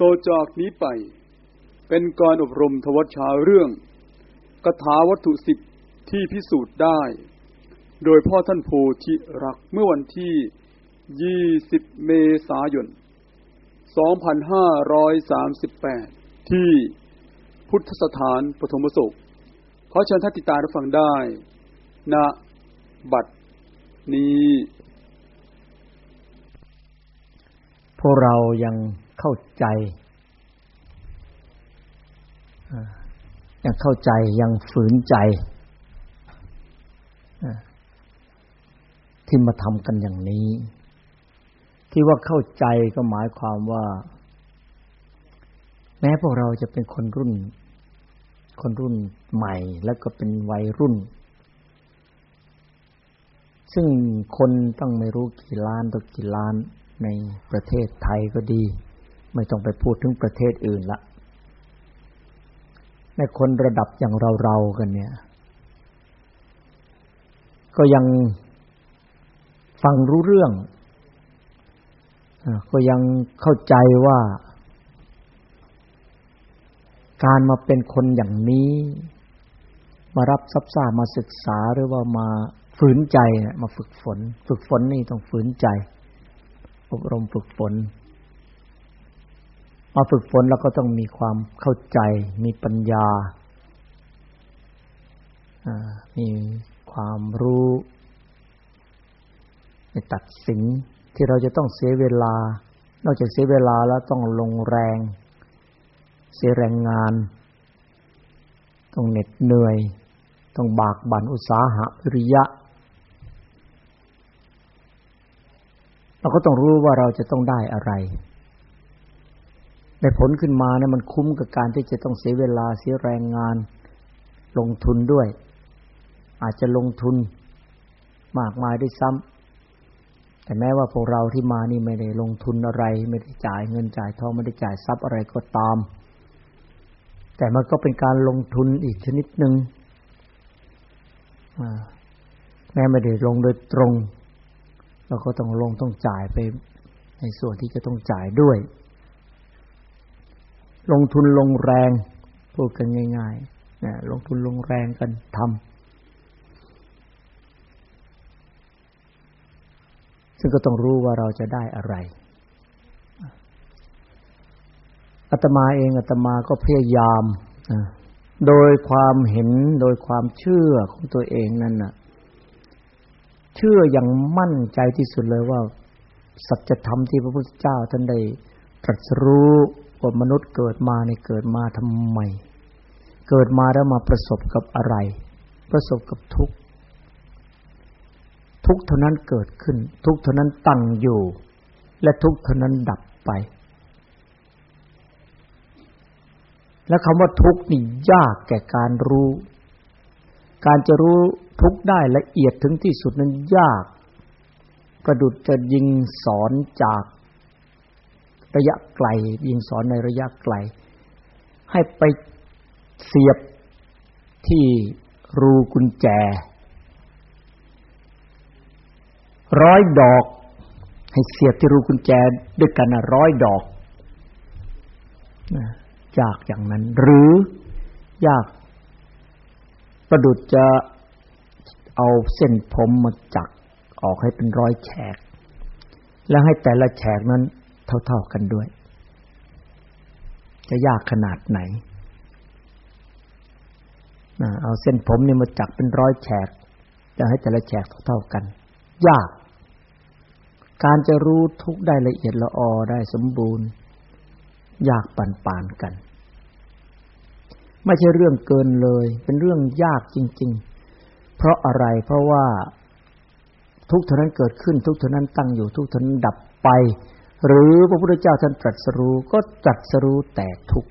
ต่อจากนี้ไป เป็นการอบรมทวัชชาเรื่องคาถาวัตถุสิบที่พิสูจน์ได้ โดยพ่อท่านโพธิรักเมื่อวันที่ 20 เมษายน 2538 ที่พุทธสถานปฐมสุขขอเชิญท่านติดตามรับฟังได้ณบัดนี้ พวกเรายัง เข้าใจยังเข้าใจยังฝืนใจที่มาทำกันอย่างนี้ ที่ว่าเข้าใจก็หมายความว่า แม้พวกเราจะเป็นคนรุ่น คนรุ่นใหม่แล้วก็เป็นวัยรุ่น ซึ่งคนต้องไม่รู้กี่ล้านต่อกี่ล้านในประเทศไทยก็ดี ไม่ต้องไปพูดถึงประเทศอื่นละในคนระดับอย่างเราๆกันเนี่ย ก็ยังฟังรู้เรื่อง ก็ยังเข้าใจว่า การมาเป็นคนอย่างนี้ มารับซับซ่ามาศึกษาหรือว่ามาฝืนใจมาฝึกฝน ฝึกฝนนี่ต้องฝืนใจ อบรมฝึกฝน มาฝึกฝนเราก็ต้องมีความเข้าใจ มีปัญญา มีความรู้ในตัดสินที่เราจะต้องเสียเวลา นอกจากเสียเวลาแล้วต้องลงแรง เสียแรงงาน ต้องเหน็ดเหนื่อย ต้องบากบั่นอุตสาหะริยะ เราก็ต้องรู้ว่าเราจะต้องได้อะไร ได้ผลขึ้นมาเนี่ยมันคุ้มกับการที่จะต้องเสียเวลาเสียแรงงาน ลงทุนด้วย อาจจะลงทุนมากมายด้วยซ้ำแต่แม้ว่าพวกเราที่มานี่ไม่ได้ลงทุนอะไร ไม่ได้จ่ายเงินจ่ายทองไม่ได้จ่ายทรัพย์อะไรก็ตาม แต่มันก็เป็นการลงทุนอีกชนิดหนึ่งแม้ไม่ได้ลงโดยตรง เราก็ต้องลงต้องจ่ายไปในส่วนที่จะต้องจ่ายด้วย ลงทุนลงแรงพูดกันง่ายๆนะลงทุนลงแรงกันทำซึ่งก็ต้องรู้ว่าเราจะได้อะไรอาตมาเองอาตมาก็พยายามนะโดยความเห็นโดยความเชื่อของตัวเองนั่นน่ะ เชื่ออย่างมั่นใจที่สุดเลยว่า สัจธรรมที่พระพุทธเจ้าท่านได้ตรัสรู้ ว่ามนุษย์เกิดมาในเกิดมาทำไม เกิดมาแล้วมาประสบกับอะไร ประสบกับทุกข์ทุกเท่านั้นเกิดขึ้น ทุกเท่านั้นตั้งอยู่ และทุกเท่านั้นดับไป และคำว่าทุกข์นี่ยากแก่การรู้ การจะรู้ทุกได้ละเอียดถึงที่สุดนั้นยาก ประดุจจะยิงสอนจาก ระยะไกล ยิงสอนในระยะไกล ให้ไปเสียบที่รูกุญแจ ร้อยดอก ให้เสียบที่รูกุญแจด้วยกันนะร้อยดอกยากอย่างนั้น หรือยากประดุจจะเอาเส้นผมมาจักออกให้เป็นร้อยแฉก แล้วให้แต่ละแฉกนั้น เท่า ๆกันด้วย จะยากขนาดไหนเอาเส้นผมนี่มาจักเป็นร้อยแฉก จะให้แต่ละแฉกเท่าๆกัน ยาก การจะรู้ทุกได้ละเอียดละออได้สมบูรณ์ ยากปานปานกัน ไม่ใช่เรื่องเกินเลย เป็นเรื่องยากจริง ๆ เพราะอะไรเพราะว่าทุกเท่านั้นเกิดขึ้น ทุกเท่านั้นตั้งอยู่ทุกเท่านั้นดับไป หรือพระพุทธเจ้าท่านตรัสรู้ก็ตรัสรู้แต่ทุก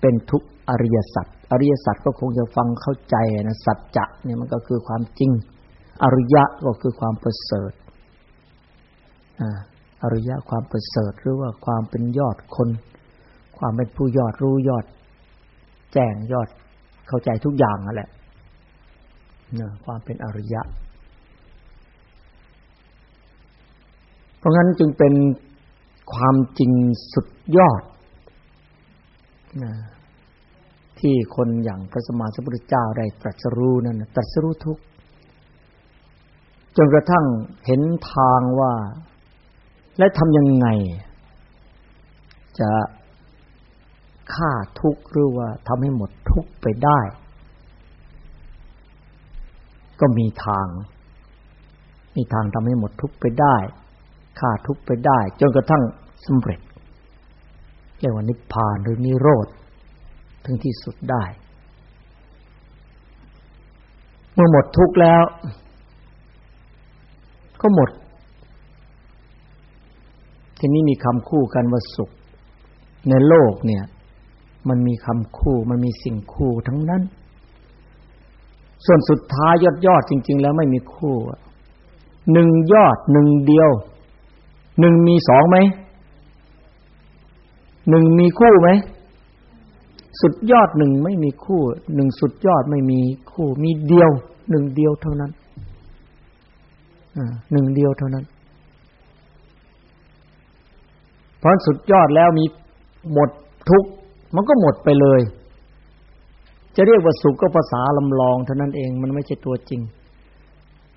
เป็นทุกอริยสัจอริยสัจก็คงจะฟังเข้าใจนะสัจจะเนี่ยมันก็คือความจริง อริยะก็คือความประเสริฐอริยะความประเสริฐหรือว่าความเป็นยอดคน ความเป็นผู้ยอดรู้ยอด แจ้งยอดเข้าใจทุกอย่างนั่นแหละความเป็นอริยะ เพราะงั้นจึงเป็น ความจริงสุดยอดนะที่คนอย่างพระสมมาสัมพุทธเจ้าได้ตรัสรู้นั่นตรัสรู้ทุกจนกระทั่งเห็นทางว่า และทำยังไง จะฆ่าทุกข์หรือว่าทำให้หมดทุกข์ไปได้ ก็มีทาง มีทางทำให้หมดทุกข์ไปได้ ฆ่าทุกข์ไปได้ จนกระทั่งสำเร็จเรียกว่านิพพานหรือนิโรธ ถึงที่สุดได้ เมื่อหมดทุกข์แล้ว ก็หมด ทีนี้มีคำคู่กันว่าสุข ในโลกเนี่ย มันมีคำคู่ มันมีสิ่งคู่ทั้งนั้น ส่วนสุดท้ายยอดยอดจริง ๆ แล้วไม่มีคู่หนึ่งยอดหนึ่งเดียว หนึ่งมีสองไหมหนึ่งมีคู่ไหมสุดยอดหนึ่งไม่มีคู่หนึ่งสุดยอดไม่มีคู่ มีเดียวหนึ่งเดียวเท่านั้นหนึ่งเดียวเท่านั้น เพราะสุดยอดแล้วมีหมดทุกมันก็หมดไปเลย จะเรียกว่าสุขก็ภาษาลำลองเท่านั้นเองมันไม่ใช่ตัวจริง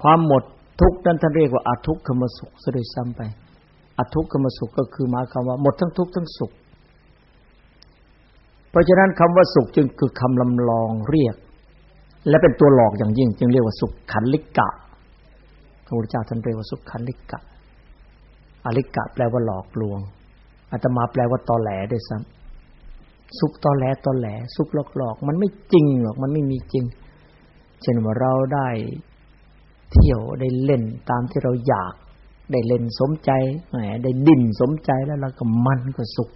ความหมดทุกนั้นท่านเรียกว่าอาทุกขมสุขซะด้วยซ้ำไป อทุกขมสุขก็คือหมายความว่าหมดทั้งทุกข์ทั้งสุข เพราะฉะนั้นคำว่าสุขจึงคือคำลำลองเรียก และเป็นตัวหลอกอย่างยิ่ง จึงเรียกว่าสุขขันลิกะพระพุทธเจ้าท่านเรียกว่าสุขขันลิกะอลิกะแปลว่าหลอกลวงอาตมาแปลว่าตอแหลด้วยซ้ำสุขตอแหลตอแหล สุขหลอกหลอกมันไม่จริงหรอกมันไม่มีจริง เช่นว่าเราได้เที่ยวได้เล่นตามที่เราอยาก ได้เล่นสมใจแหมได้ดิ่นสมใจแล้วเราก็มันก็สุข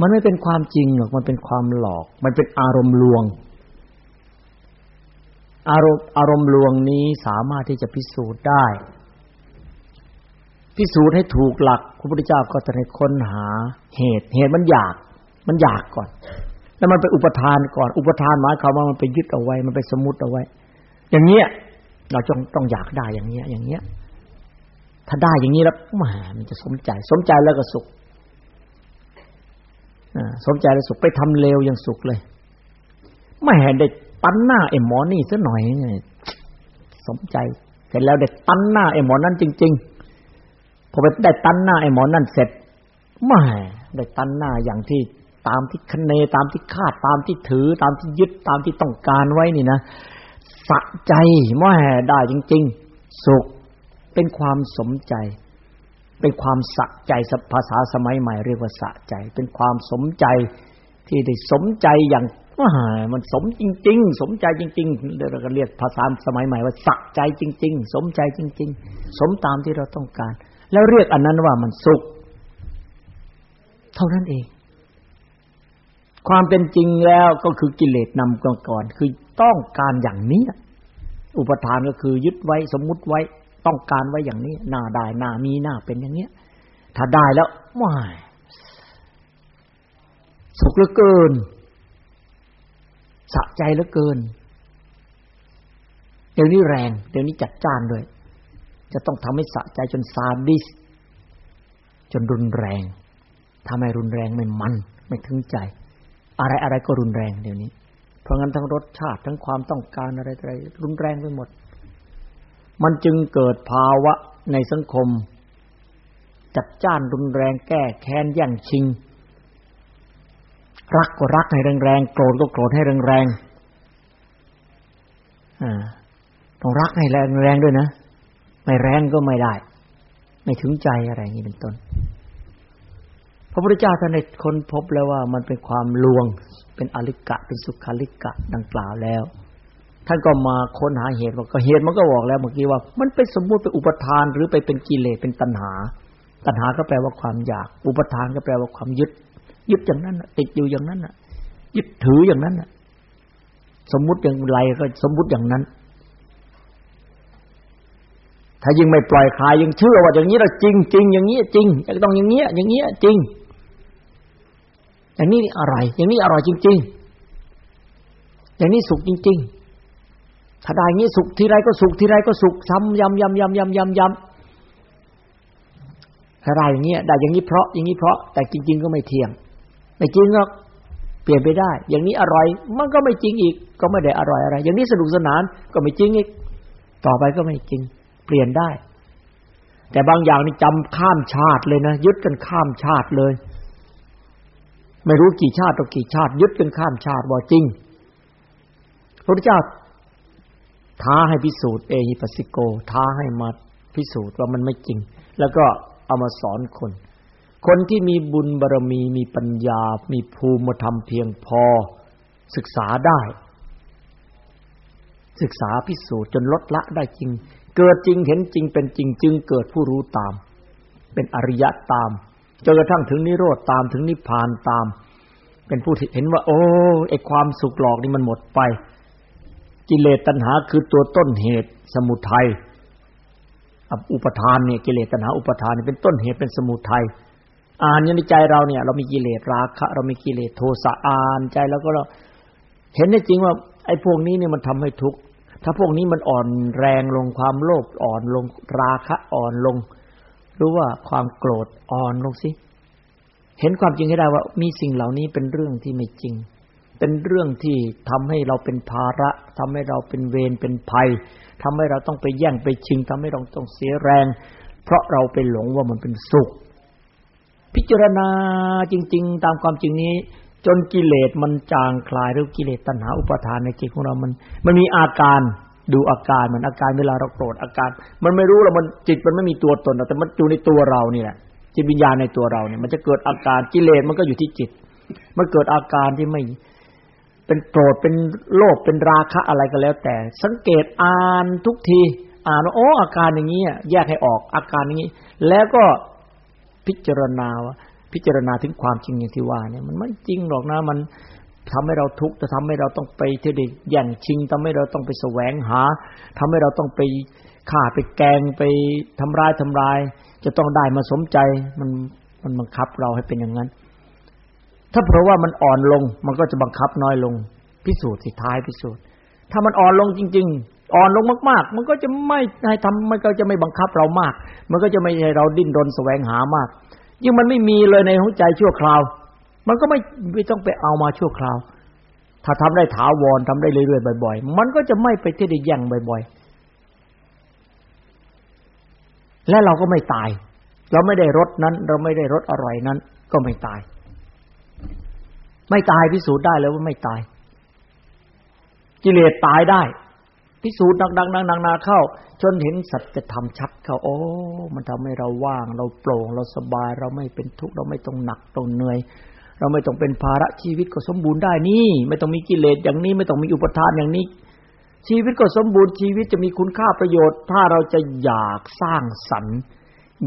มันไม่เป็นความจริงหรอกมันเป็นความหลอก มันเป็นอารมณ์ลวง อารมณ์อารมณ์ลวงนี้สามารถที่จะพิสูจน์ได้ พิสูจน์ให้ถูกหลักพระพุทธเจ้าก็จะให้ค้นหาเหตุ เหตุมันอยาก มันอยากก่อน แล้วมันไปอุปทานก่อน อุปทานหมายความว่ามันไปยึดเอาไว้ มันไปสมมติเอาไว้ อย่างเงี้ยเราจงต้องอยากได้อย่างเงี้ย อย่างเงี้ย ถ้าได้อย่างนี้แล้วแหมมันจะสมใจ สมใจแล้วก็สุขสมใจแล้วสุขไปทำเลวยังสุขเลยไม่เห็นได้ตันหน้าไอ้หมอนี่ซะหน่อยสมใจ เสร็จแล้วได้ตันหน้าไอ้หมอนั่นจริง ๆพอไปได้ตันหน้าไอ้หมอนั่นเสร็จไม่ได้ตันหน้าอย่างที่ตามที่คเนตามที่คาดตามที่ถือ ตามที่ยึดตามที่ต้องการไว้นี่นะสะใจไม่ได้จริง ๆ สุข เป็นความสมใจ เป็นความสะใจภาษาสมัยใหม่เรียกว่าสะใจ เป็นความสมใจที่ได้สมใจอย่างว่ามันสมจริง ๆ สมใจจริงๆเราก็เรียกภาษาสมัยใหม่ว่าสะใจจริง ๆ สมใจจริง ๆ สมตามที่เราต้องการ แล้วเรียกอันนั้นว่ามันสุข เท่านั้นเอง ความเป็นจริงแล้วก็คือกิเลสนำก่อนคือต้องการอย่างนี้ อุปทานก็คือยึดไว้สมมุติไว้ ต้องการไว้อย่างนี้หน้าได้หน้ามีหน้าเป็นอย่างเนี้ย ถ้าได้แล้วว้ายสุขเหลือเกินสะใจเหลือเกิน เดี๋ยวนี้แรง เดี๋ยวนี้จัดจ้านด้วย จะต้องทำให้สะใจจนซาดิส จนรุนแรงทำให้รุนแรงไม่มัน ไม่ถึงใจ อะไรอะไรก็รุนแรงเดี๋ยวนี้ เพราะงั้นทั้งรสชาติทั้งความต้องการอะไรอะไรรุนแรงไปหมด มันจึงเกิดภาวะในสังคม จัดจ้านรุนแรงแก้แค้นแย่งชิง รักก็รักให้แรงๆโกรธก็โกรธให้แรงๆต้องรักให้แรงๆด้วยนะ ไม่แรงก็ไม่ได้ ไม่ถึงใจอะไรอย่างนี้เป็นต้น พระพุทธเจ้าท่านได้ค้นพบแล้วว่ามันเป็นความลวง เป็นอลิกะ เป็นสุขาลิกะดังกล่าวแล้ว ท่านก็มาค้นหาเหตุว่าก็เหตุมันก็บอกแล้วเมื่อกี้ว่า มันเป็นสมมุติเป็นอุปทานหรือไปเป็นกิเลสเป็นตัณหา ตัณหาก็แปลว่าความอยาก อุปทานก็แปลว่าความยึด ยึดอย่างนั้นติดอยู่อย่างนั้นยึดถืออย่างนั้นสมมุติอย่างไรก็สมมุติอย่างนั้น ถ้ายิ่งไม่ปล่อยคลายยังเชื่อว่าอย่างนี้เราจริงจริงอย่างนี้จริงต้องอย่างเงี้ยอย่างเงี้ยจริงอย่างนี้อะไร อย่างนี้อร่อยจริง ๆ อย่างนี้สุขจริง ๆ ถ้าได้งี้สุขทีไรก็สุขทีไรก็สุขซ้ำย้ำย้ำย้ำย้ำย้ำย้ำถ้าได้อย่างเงี้ยได้อย่างนี้เพราะอย่างนี้เพราะแต่จริง ๆ ก็ไม่เที่ยง ไม่จริงหรอกเปลี่ยนไปได้ อย่างนี้อร่อย มันก็ไม่จริงอีก ก็ไม่ได้อร่อยอะไร อย่างนี้สนุกสนานก็ไม่จริงอีก ต่อไปก็ไม่จริง เปลี่ยนได้ แต่บางอย่างนี่จำข้ามชาติเลยนะยึดกันข้ามชาติเลย ไม่รู้กี่ชาติต่อกี่ชาติ ยึดกันข้ามชาติว่าจริงพระพุทธเจ้า ท้าให้พิสูจน์เอหิปัสสิโก ท้าให้มาพิสูจน์ว่ามันไม่จริง แล้วก็เอามาสอนคน คนที่มีบุญบารมีมีปัญญา มีภูมิธรรมเพียงพอศึกษาได้ ศึกษาพิสูจน์จนลดละได้จริง เกิดจริงเห็นจริงเป็นจริง จึงเกิดผู้รู้ตาม เป็นอริยะตามจนกระทั่งถึงนิโรธตามถึงนิพพานตาม เป็นผู้ที่เห็นว่า โอ้ไอความสุขหลอกนี่มันหมดไป กิเลสตัณหาคือตัวต้นเหตุสมุทัยอุปทานเนี่ยกิเลสตัณหาอุปทานเป็นต้นเหตุเป็นสมุทัยอ่านอยู่ในใจเราเนี่ย เรามีกิเลสราคะ เรามีกิเลสโทสะอ่านใจแล้วก็เราเห็นได้จริงว่า ไอ้พวกนี้เนี่ยมันทำให้ทุกข์ถ้าพวกนี้มันอ่อนแรงลงความโลภอ่อนลงราคะอ่อนลงรู้ว่าความโกรธอ่อนลงสิเห็นความจริงให้ได้ว่ามีสิ่งเหล่านี้เป็นเรื่องที่ไม่จริง เป็นเรื่องที่ทำให้เราเป็นภาระทำให้เราเป็นเวรเป็นภัยทำให้เราต้องไปแย่งไปชิงทำให้เราต้องเสียแรง เพราะเราไปหลงว่ามันเป็นสุข พิจารณาจริง ๆ ตามความจริงนี้ จนกิเลสมันจางคลายหรือกิเลสตัณหาอุปาทานในจิตของเรามัน มันมีอาการดูอาการเหมือนอาการเวลาเราโกรธอาการ มันไม่รู้แล้วมันจิตมันไม่มีตัวตนแต่มันอยู่ในตัวเรานี่แหละจิตวิญญาณในตัวเราเนี่ยมันจะเกิดอาการกิเลสมันก็อยู่ที่จิต มันเกิดอาการที่ไม่ เป็นโกรธเป็นโลภเป็นราคะอะไรก็แล้วแต่ สังเกตอ่านทุกทีอ่านว่าโอ้อาการอย่างนี้แยกให้ออกอาการอย่างนี้ แล้วก็พิจารณาว่าพิจารณาถึงความจริงอย่างที่ว่าเนี่ยมันไม่จริงหรอกนะมันทำให้เราทุกข์จะทำให้เราต้องไปเที่ดิแย่งชิงทำให้เราต้องไปแสวงหาทำให้เราต้องไปฆ่าไปแกงไปทำร้ายทำลาย จะต้องได้มาสมใจมันมันบังคับเราให้เป็นอย่างนั้น ถ้าเพราะว่ามันอ่อนลง มันก็จะบังคับน้อยลง พิสูจน์สิท้ายพิสูจน์ ถ้ามันอ่อนลงจริง ๆ อ่อนลงมากๆ มันก็จะไม่ให้ทำมันก็จะไม่บังคับเรามาก มันก็จะไม่ให้เราดิ้นรนแสวงหามาก ยิ่งมันไม่มีเลยในหัวใจชั่วคราว มันก็ไม่ไม่ต้องไปเอามาชั่วคราว ถ้าทำได้ถาวรทำได้เรื่อยๆบ่อย ๆ มันก็จะไม่ไปที่ได้แย่งบ่อย ๆ และเราก็ไม่ตาย เราไม่ได้รสนั้น เราไม่ได้รสอร่อยนั้น ก็ไม่ตาย ไม่ตายพิสูจน์ได้เลยว่าไม่ตาย กิเลสตายได้ พิสูจน์ดังๆนังนาเข้า จนเห็นสัจธรรมชัดเข้าโอ้มันทำให้เราว่าง เราโปร่งเราสบาย เราไม่เป็นทุกข์เราไม่ต้องหนักต้องเหนื่อยเราไม่ต้องเป็นภาระชีวิตก็สมบูรณ์ได้นี่ ไม่ต้องมีกิเลสอย่างนี้ ไม่ต้องมีอุปทานอย่างนี้ ชีวิตก็สมบูรณ์ชีวิตจะมีคุณค่าประโยชน์ ถ้าเราจะอยากสร้างสรรค์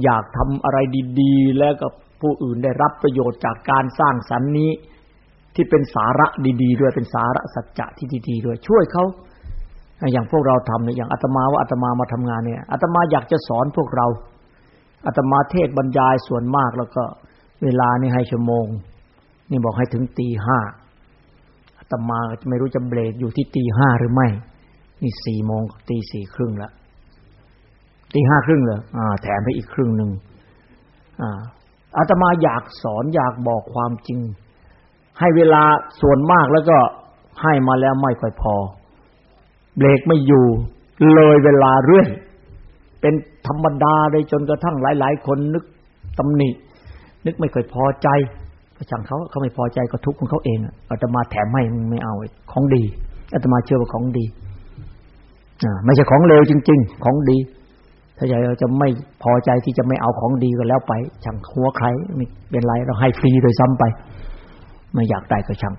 อยากทำอะไรดี ๆ แล้วก็ผู้อื่นได้รับประโยชน์จากการสร้างสรรค์นี้ ที่เป็นสาระดีๆด้วยเป็นสาระสัจจะที่ดีๆด้วย ช่วยเขาอย่างพวกเราทำเนี่ยอย่างอาตมาว่าอาตมามาทำงานเนี่ยอาตมาอยากจะสอนพวกเราอาตมาเทศบรรยายส่วนมากแล้วก็ เวลานี่ให้ชั่วโมง นี่บอกให้ถึงตีห้าอาตมาไม่รู้จะเบรกอยู่ที่ตีห้าหรือไม่ นี่สี่โมงตีสี่ครึ่งละตีห้าครึ่งเลยอ่า แถมไปอีกครึ่งหนึ่งอ่าอาตมาอยากสอนอยากบอกความจริง ให้เวลาส่วนมากแล้วก็ให้มาแล้วไม่ค่อยพอ เบรกไม่อยู่เลยเวลาเรื่อยเป็นธรรมดาเลยจนกระทั่งหลาย ๆ คนนึกตำหนิ นึกไม่ค่อยพอใจก็ช่างเขาเขาไม่พอใจก็ทุกข์ของเขาเองอาตมาแถมให้ไม่เอาของดีอาตมาเชื่อว่าของดีอ่าไม่ใช่ของเลวจริง ๆ ของดี ถ้าอยากเราจะไม่พอใจที่จะไม่เอาของดีก็แล้วไปช่างหัวใครไม่เป็นไรเราให้ฟรีโดยซ้ำไป ไม่อยากได้ก็ช่าง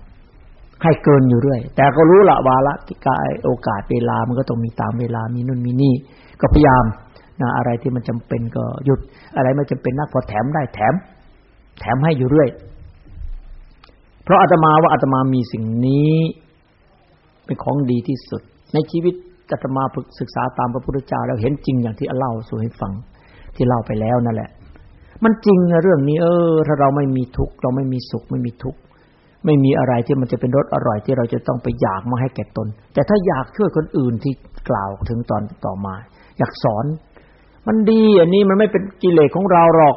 ให้เกินอยู่เรื่อยแต่ก็รู้ละวาระที่กายโอกาสเวลามันก็ต้องมีตามเวลามีนู่นมีนี่ ก็พยายามนะอะไรที่มันจำเป็นก็หยุด อะไรไม่จำเป็นนักพอแถมได้แถม แถมให้อยู่เรื่อย เพราะอาตมาว่าอาตมามีสิ่งนี้เป็นของดีที่สุด ในชีวิตอาตมาศึกษาตามพระพุทธเจ้าแล้วเห็นจริงอย่างที่เล่าสู่ให้ฟังที่เล่าไปแล้วนั่นแหละ มันจริงนะเรื่องนี้ เออ ถ้าเราไม่มีทุกข์เราไม่มีสุขไม่มีทุกข์ ไม่มีอะไรที่มันจะเป็นรสอร่อยที่เราจะต้องไปอยากมาให้แก่ตน แต่ถ้าอยากช่วยคนอื่นที่กล่าวถึงตอนต่อมา อยากสอน มันดีอันนี้มันไม่เป็นกิเลสของเราหรอก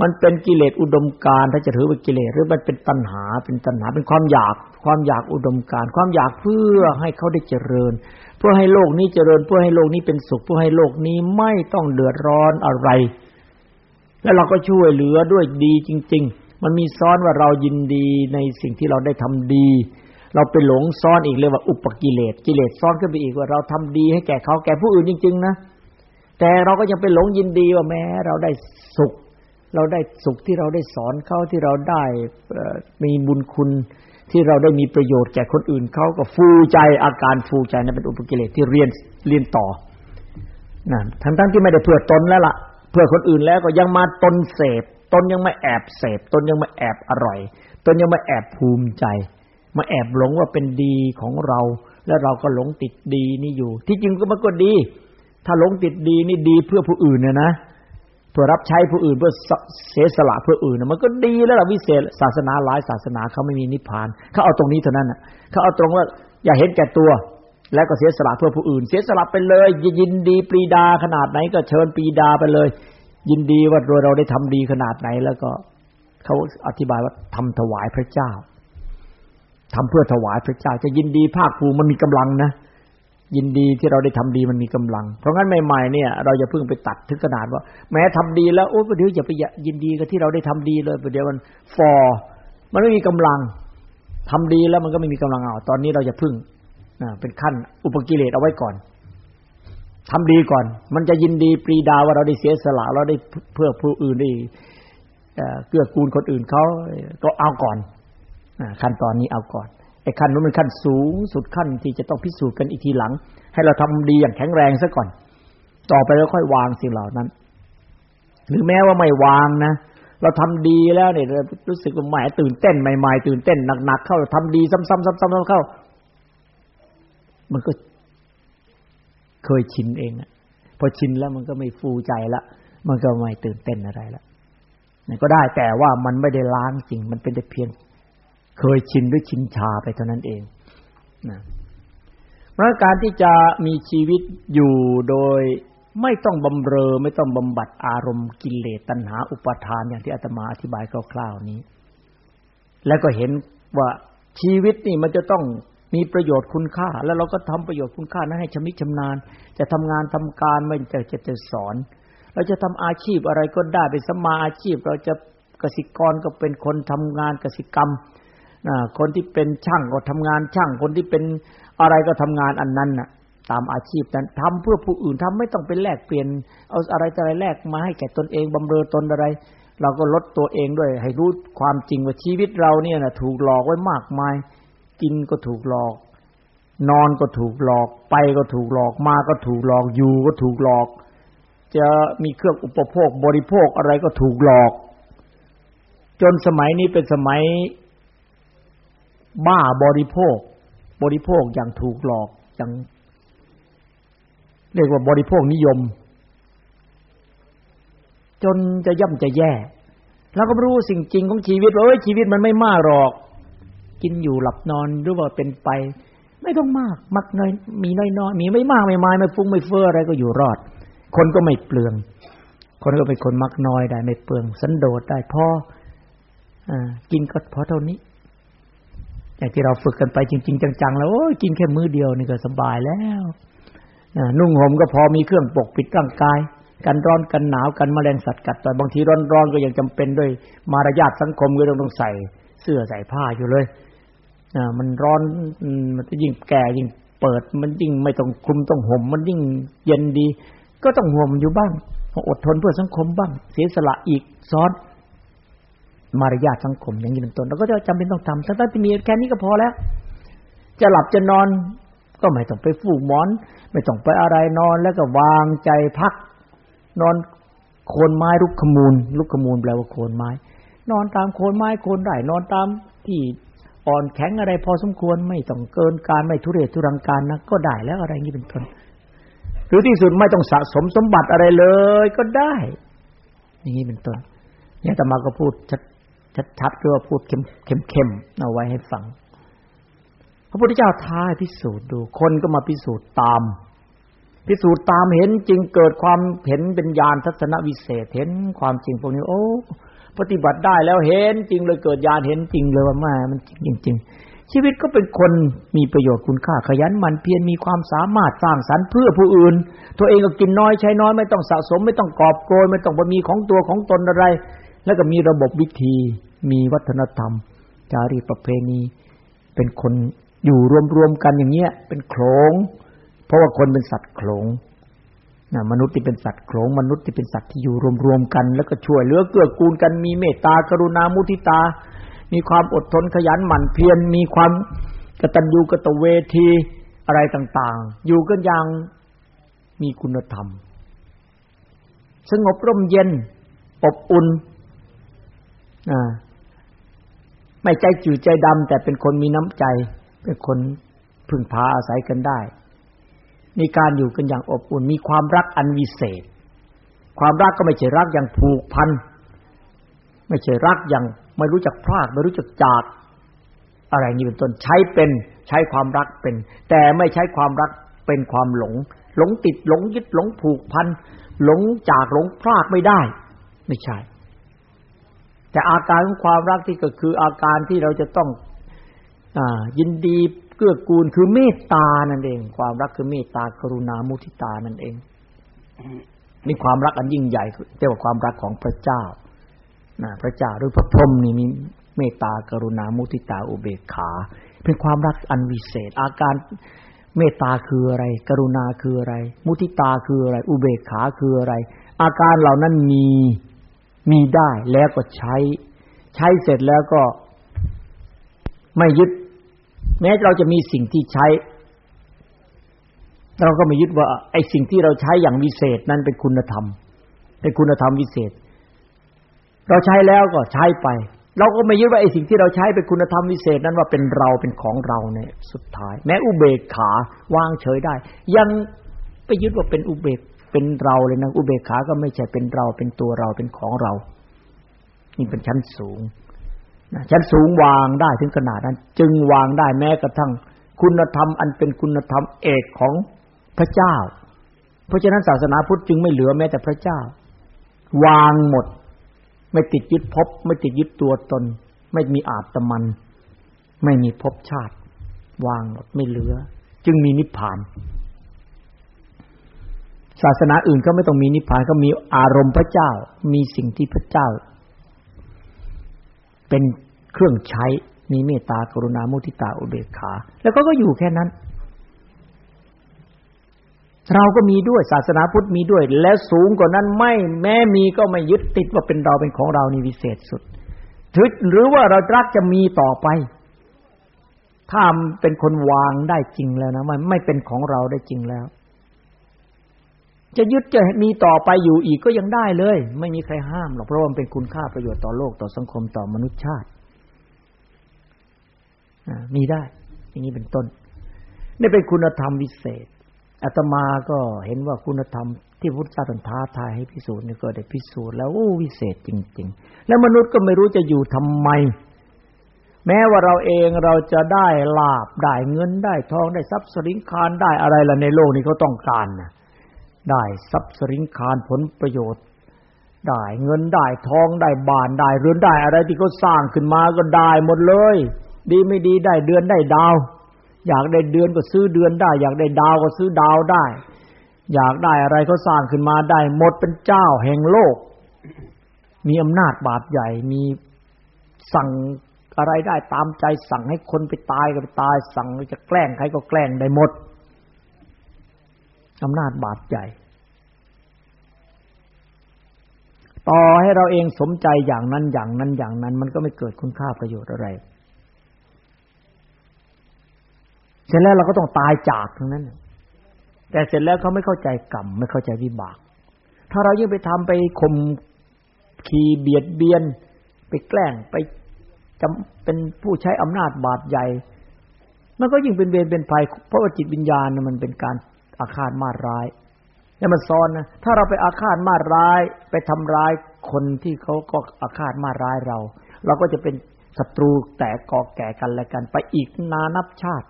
มันเป็นกิเลสอุดมการถ้าจะถือว่ากิเลสหรือมันเป็นตัณหา เป็นตัณหาเป็นความอยาก ความอยากอุดมการ ความอยากเพื่อให้เขาได้เจริญ เพื่อให้โลกนี้เจริญ เพื่อให้โลกนี้เป็นสุข เพื่อให้โลกนี้ไม่ต้องเดือดร้อนอะไร แล้วเราก็ช่วยเหลือด้วยดีจริง ๆ มันมีซ้อนว่าเรายินดีในสิ่งที่เราได้ทำดี เราไปหลงซ้อนอีกเรียกว่าอุปกิเลสกิเลสซ้อนขึ้นไปอีกว่าเราทำดีให้แก่เขาแก่ผู้อื่นจริง ๆ นะ แต่เราก็ยังไปหลงยินดีว่าแม้เราได้สุข เราได้สุขที่เราได้สอนเขาที่เราได้มีบุญคุณที่เราได้มีประโยชน์แก่คนอื่นเขาก็ฟูใจอาการฟูใจนั้นเป็นอุปกิเลสที่เรียนเรียนต่อนั่นทั้งทั้งที่ไม่ได้เพื่อตนแล้วล่ะ เพื่อคนอื่นแล้วก็ยังมาตนเสพ ตนยังไม่แอบเสพ ตนยังไม่แอบอร่อย ตนยังไม่แอบภูมิใจ มาแอบหลงว่าเป็นดีของเรา แล้วเราก็หลงติดดีนี่อยู่ ที่จริงก็มันก็ดี ถ้าหลงติดดีนี่ดีเพื่อผู้อื่นเนี่ยนะพื่อรับใช้ผู้อื่นเพื่อเสียสละเพื่ออื่นมันก็ดีแล้วล่ะวิเศษศาสนาหลายศาสนาเขาไม่มีนิพพานเขาเอาตรงนี้เท่านั้นน่ะเขาเอาตรงว่าอย่าเห็นแก่ตัวแล้วก็เสียสละเพื่อผู้อื่น เสียสละไปเลยยินดีปรีดาขนาดไหนก็เชิญปรีดาไปเลย ยินดีว่าเราได้ทำดีขนาดไหน แล้วก็เขาอธิบายว่าทำถวายพระเจ้าทำเพื่อถวายพระเจ้า จะยินดีภาคภูมิมันมีกำลังนะยินดีที่เราได้ทำดีมันมีกำลัง เพราะงั้นใหม่ๆเนี่ย เราจะเพิ่งไปตัดถึงขนาดว่า แม้ทำดีแล้วโอ้ประเดี๋ยวอย่าไปยินดีกับที่เราได้ทำดีเลยประเดี๋ยวมันฟอมันไม่มีกำลังทำดีแล้วมันก็ไม่มีกำลังเอาตอนนี้เราจะพึ่งนะเป็นขั้นอุปกิเลสเอาไว้ก่อน ทำดีก่อน มันจะยินดีปรีดาว่าเราได้เสียสละ เราได้เพื่อผู้อื่นได้เกื้อกูลคนอื่นเขาก็เอาก่อนขั้นตอนนี้เอาก่อนไอ้ขั้นนู้นเป็นขั้นสูงสุดขั้นที่จะต้องพิสูจน์กันอีกทีหลัง ให้เราทำดีอย่างแข็งแรงซะก่อน ต่อไปแล้วค่อยวางสิ่งเหล่านั้น หรือแม้ว่าไม่วางนะเราทำดีแล้วเนี่ยรู้สึกว่าใหม่ตื่นเต้นใหม่ๆตื่นเต้นหนักๆเข้าทำดีซ้ำๆซ้ำๆเข้า มันก็ เคยชินเองอะพอชินแล้วมันก็ไม่ฟูใจละ มันก็ไม่ตื่นเต้นอะไรละนี่ก็ได้แต่ว่ามันไม่ได้ล้างจริง มันเป็นแต่เพียง เคยชินหรือชินชาไปเท่านั้นเองนะเพราะการที่จะมีชีวิตอยู่โดยไม่ต้องบำเรอไม่ต้องบำบัดอารมณ์กิเลสตัณหา อุปทานอย่างที่อาตมาอธิบายคร่าวๆนี้ แล้วก็เห็นว่าชีวิตนี่มันจะต้อง มีประโยชน์คุณค่า แล้วเราก็ทำประโยชน์คุณค่านั้นให้ชำนิชำนาญ จะทำงานทำการไม่จะจะจะสอน เราจะทำอาชีพอะไรก็ได้เป็นสมาอาชีพ เราจะกสิกรก็เป็นคนทำงานกสิกรรมคนที่เป็นช่างก็ทำงานช่าง คนที่เป็นอะไรก็ทำงานอันนั้นน่ะ ตามอาชีพนั้นทำเพื่อผู้อื่นทำไม่ต้องไปแลกเปลี่ยน เอาอะไรอะไรแลกมาให้แก่ตนเองบำเรอตนอะไร เราก็ลดตัวเองด้วย ให้รู้ความจริงว่าชีวิตเราเนี่ยนะถูกหลอกไว้มากมาย กินก็ถูกหลอก นอนก็ถูกหลอก ไปก็ถูกหลอกมาก็ถูกหลอกอยู่ก็ถูกหลอก จะมีเครื่องอุปโภคบริโภคอะไรก็ถูกหลอก จนสมัยนี้เป็นสมัยบ้าบริโภค บริโภคอย่างถูกหลอกอย่างเรียกว่าบริโภคนิยม จนจะย่ำจะแย่ แล้วก็รู้สิ่งจริงของชีวิตว่าชีวิตมันไม่มากหรอก กินอยู่หลับนอนหรือว่าเป็นไป ไม่ต้องมาก มักน้อย มีน้อยน้อยมีไม่มากไม่มายไม่ฟุ้งไม่เฟ้ออะไรก็อยู่รอด คนก็ไม่เปลือง คนก็เป็นคนมักน้อยได้ไม่เปลือง สันโดษได้พออ่ากินก็พอเท่านี้อย่างที่เราฝึกกันไปจริง ๆ จังๆ แล้วโอ้กินแค่มื้อเดียวนี่ก็สบายแล้วนุ่งห่มก็พอมีเครื่องปกปิดร่างกาย กันร้อนกันหนาวกันแมลงสัตว์กัดต่อยบางทีร้อนๆก็ยังจำเป็นด้วยมารยาทสังคมก็ต้องใส่เสื้อใส่ผ้าอยู่เลย มันร้อนมันจะยิ่งแก่ยิ่งเปิดมันยิ่งไม่ต้องคุมต้องห่มมันยิ่งเย็นดี ก็ต้องห่มอยู่บ้างอดทนเพื่อสังคมบ้าง เสียสละอีกซ้อนมารยาทสังคมอย่างนี้เป็นต้นเราก็จะจำเป็นต้องทำถ้าที่มีแค่นี้ก็พอแล้ว จะหลับจะนอน ก็ไม่ต้องไปฟูกหมอน ไม่ต้องไปอะไรนอน แล้วก็วางใจพัก นอนโคนไม้ลุกขมูลลุกขมูลแปลว่าโคนไม้ นอนตามโคนไม้โคนไร่นอนตามที่ อ่อนแข็งอะไรพอสมควรไม่ต้องเกินการไม่ทุเรศทุรังการนะก็ได้แล้วอะไรอย่างนี้เป็นต้นหรือที่สุดไม่ต้องสะสมสมบัติอะไรเลยก็ได้ อย่างนี้เป็นต้นเนี่ยตมาก็พูดชัดชัดๆหรือว่าพูดเข้มๆเอาไว้ให้ฟัง พระพุทธเจ้าท้าพิสูจน์ดูคนก็มาพิสูจน์ตาม พิสูจน์ตามเห็นจริงเกิดความเห็นเป็นญาณทัศนวิเศษเห็นความจริงพวกนี้ โอ้ ปฏิบัติได้แล้วเห็นจริงเลยเกิดญาณเห็นจริงเลยว่ามามันจริงจริงชีวิตก็เป็นคนมีประโยชน์คุณค่าขยันหมั่นเพียรมีความสามารถสร้างสรรค์เพื่อผู้อื่น ตัวเองก็กินน้อยใช้น้อยไม่ต้องสะสม ไม่ต้องกอบโกยไม่ต้องมีของตัวของตนอะไร แล้วก็มีระบบวิธี มีวัฒนธรรม จารีตประเพณี เป็นคนอยู่รวมๆกันอย่างเงี้ย เป็นโขลงเพราะว่าคนเป็นสัตว์โขลง นะมนุษย์ที่เป็นสัตว์โขลงมนุษย์ที่เป็นสัตว์ที่อยู่รวมๆกัน แล้วก็ช่วยเหลือเกื้อกูลกันมีเมตตากรุณามุทิตา มีความอดทนขยันหมั่นเพียรมีความกตัญญูกตเวทีอะไรต่าง ๆ อยู่กันอย่างมีคุณธรรม สงบร่มเย็นอบอุ่นไม่ใจจืดใจดำแต่เป็นคนมีน้ำใจ เป็นคนพึ่งพาอาศัยกันได้ มีการอยู่กันอย่างอบอุ่น มีความรักอันวิเศษ ความรักก็ไม่ใช่รักอย่างผูกพัน ไม่ใช่รักอย่างไม่รู้จักพลาดไม่รู้จักจาก อะไรนี้เป็นต้นใช้เป็นใช้ความรักเป็น แต่ไม่ใช้ความรักเป็นความหลง หลงติดหลงยึดหลงผูกพันหลงจากหลงพลาดไม่ได้ ไม่ใช่ แต่อาการของความรักที่ก็คืออาการที่เราจะต้องอยินดี เกื้อกูลคือเมตตานั่นเอง ความรักคือเมตตากรุณามุทิตานั่นเองมีความรักอันยิ่งใหญ่เรียกว่าความรักของพระเจ้านะพระเจ้าหรือพระพรหมนี่มีเมตตากรุณามุทิตาอุเบกขา เป็นความรักอันวิเศษ อาการเมตตาคืออะไร กรุณาคืออะไร มุทิตาคืออะไร อุเบกขาคืออะไร อาการเหล่านั้นมีมีได้แล้วก็ใช้ ใช้เสร็จแล้วก็ไม่ยึด แม้เราจะมีสิ่งที่ใช้ เราก็ไม่ยึดว่าไอ้สิ่งที่เราใช้อย่างวิเศษนั้นเป็นคุณธรรมเป็นคุณธรรมวิเศษ เราใช้แล้วก็ใช้ไป เราก็ไม่ยึดว่าไอ้สิ่งที่เราใช้เป็นคุณธรรมวิเศษนั้นว่าเป็นเราเป็นของเราเนี่ยสุดท้าย แม้อุเบกขาวางเฉยได้ ยังไปยึดว่าเป็นอุเบกเป็นเราเลยนะอุเบกขาก็ไม่ใช่เป็นเราเป็นตัวเราเป็นของเรา นี่เป็นชั้นสูง ชั้นสูงวางได้ถึงขนาดนั้น จึงวางได้แม้กระทั่ง คุณธรรมอันเป็นคุณธรรมเอกของพระเจ้า เพราะฉะนั้นศาสนาพุทธจึงไม่เหลือแม้แต่พระเจ้า วางหมด ไม่ติดยึดภพไม่ติดยึดตัวตน ไม่มีอาตมัน ไม่มีภพชาติ วางหมดไม่เหลือ จึงมีนิพพาน ศาสนาอื่นก็ไม่ต้องมีนิพพานก็มีอารมณ์พระเจ้า มีสิ่งที่พระเจ้าเป็น เครื่องใช้ มีเมตตากรุณามุทิตาอุเบกขา แล้วก็ก็อยู่แค่นั้น เราก็มีด้วยศาสนาพุทธมีด้วย และสูงกว่านั้นไม่แม้มีก็ไม่ยึดติดว่าเป็นเราเป็นของเรานี่วิเศษสุดหรือว่าเรารักจะมีต่อไป ถ้าเป็นคนวางได้จริงแล้วนะมันไม่เป็นของเราได้จริงแล้ว จะยึดจะมีต่อไปอยู่อีกก็ยังได้เลย ไม่มีใครห้ามหรอกเพราะว่ามันเป็นคุณค่าประโยชน์ต่อโลกต่อสังคมต่อมนุษยชาติ มีได้ อย่างนี้เป็นต้น นี่เป็นคุณธรรมวิเศษอาตมาก็เห็นว่าคุณธรรมที่พุทธเจ้าตรัสท้าทายให้พิสูจน์นี่ก็ได้พิสูจน์แล้วโอ้วิเศษจริง ๆ แล้วมนุษย์ก็ไม่รู้จะอยู่ทำไม แม้ว่าเราเองเราจะได้ลาบได้เงินได้ทองได้ทรัพย์สินคารได้อะไรล่ะในโลกนี้เขาต้องการนะได้ทรัพย์สินคารผลประโยชน์ ได้เงินได้ทองได้บ้านได้เรือนได้อะไรที่เขาสร้างขึ้นมาก็ได้หมดเลย ดีไม่ดีได้เดือนได้ดาว อยากได้เดือนก็ซื้อเดือนได้ อยากได้ดาวก็ซื้อดาวได้ อยากได้อะไรก็สร้างขึ้นมาได้ หมดเป็นเจ้าแห่งโลก มีอำนาจบาดใหญ่มีสั่งอะไรได้ตามใจสั่งให้คนไปตายก็ไปตาย สั่งจะแกล้งใครก็แกล้งได้หมดอำนาจบาดใหญ่ ต่อให้เราเองสมใจอย่างนั้นอย่างนั้นอย่างนั้น มันก็ไม่เกิดคุณค่าประโยชน์อะไร เสร็จแล้วเราก็ต้องตายจากทั้งนั้น แต่เสร็จแล้วเขาไม่เข้าใจกรรมไม่เข้าใจวิบาก ถ้าเรายิ่งไปทำไปข่มขีเบียดเบียน ไปแกล้งไปจำเป็นผู้ใช้อำนาจบาดใหญ่ มันก็ยิ่งเป็นเวรเป็นภัย เพราะว่าจิตวิญญาณมันเป็นการอาฆาตมาร้ายแล้วมันซ้อนนะ ถ้าเราไปอาฆาตมาร้าย ไปทำร้ายคนที่เขาก็อาฆาตมาร้ายเรา เราก็จะเป็นศัตรูแต่ก่อแก่กันและกัน ไปอีกนานับชาติ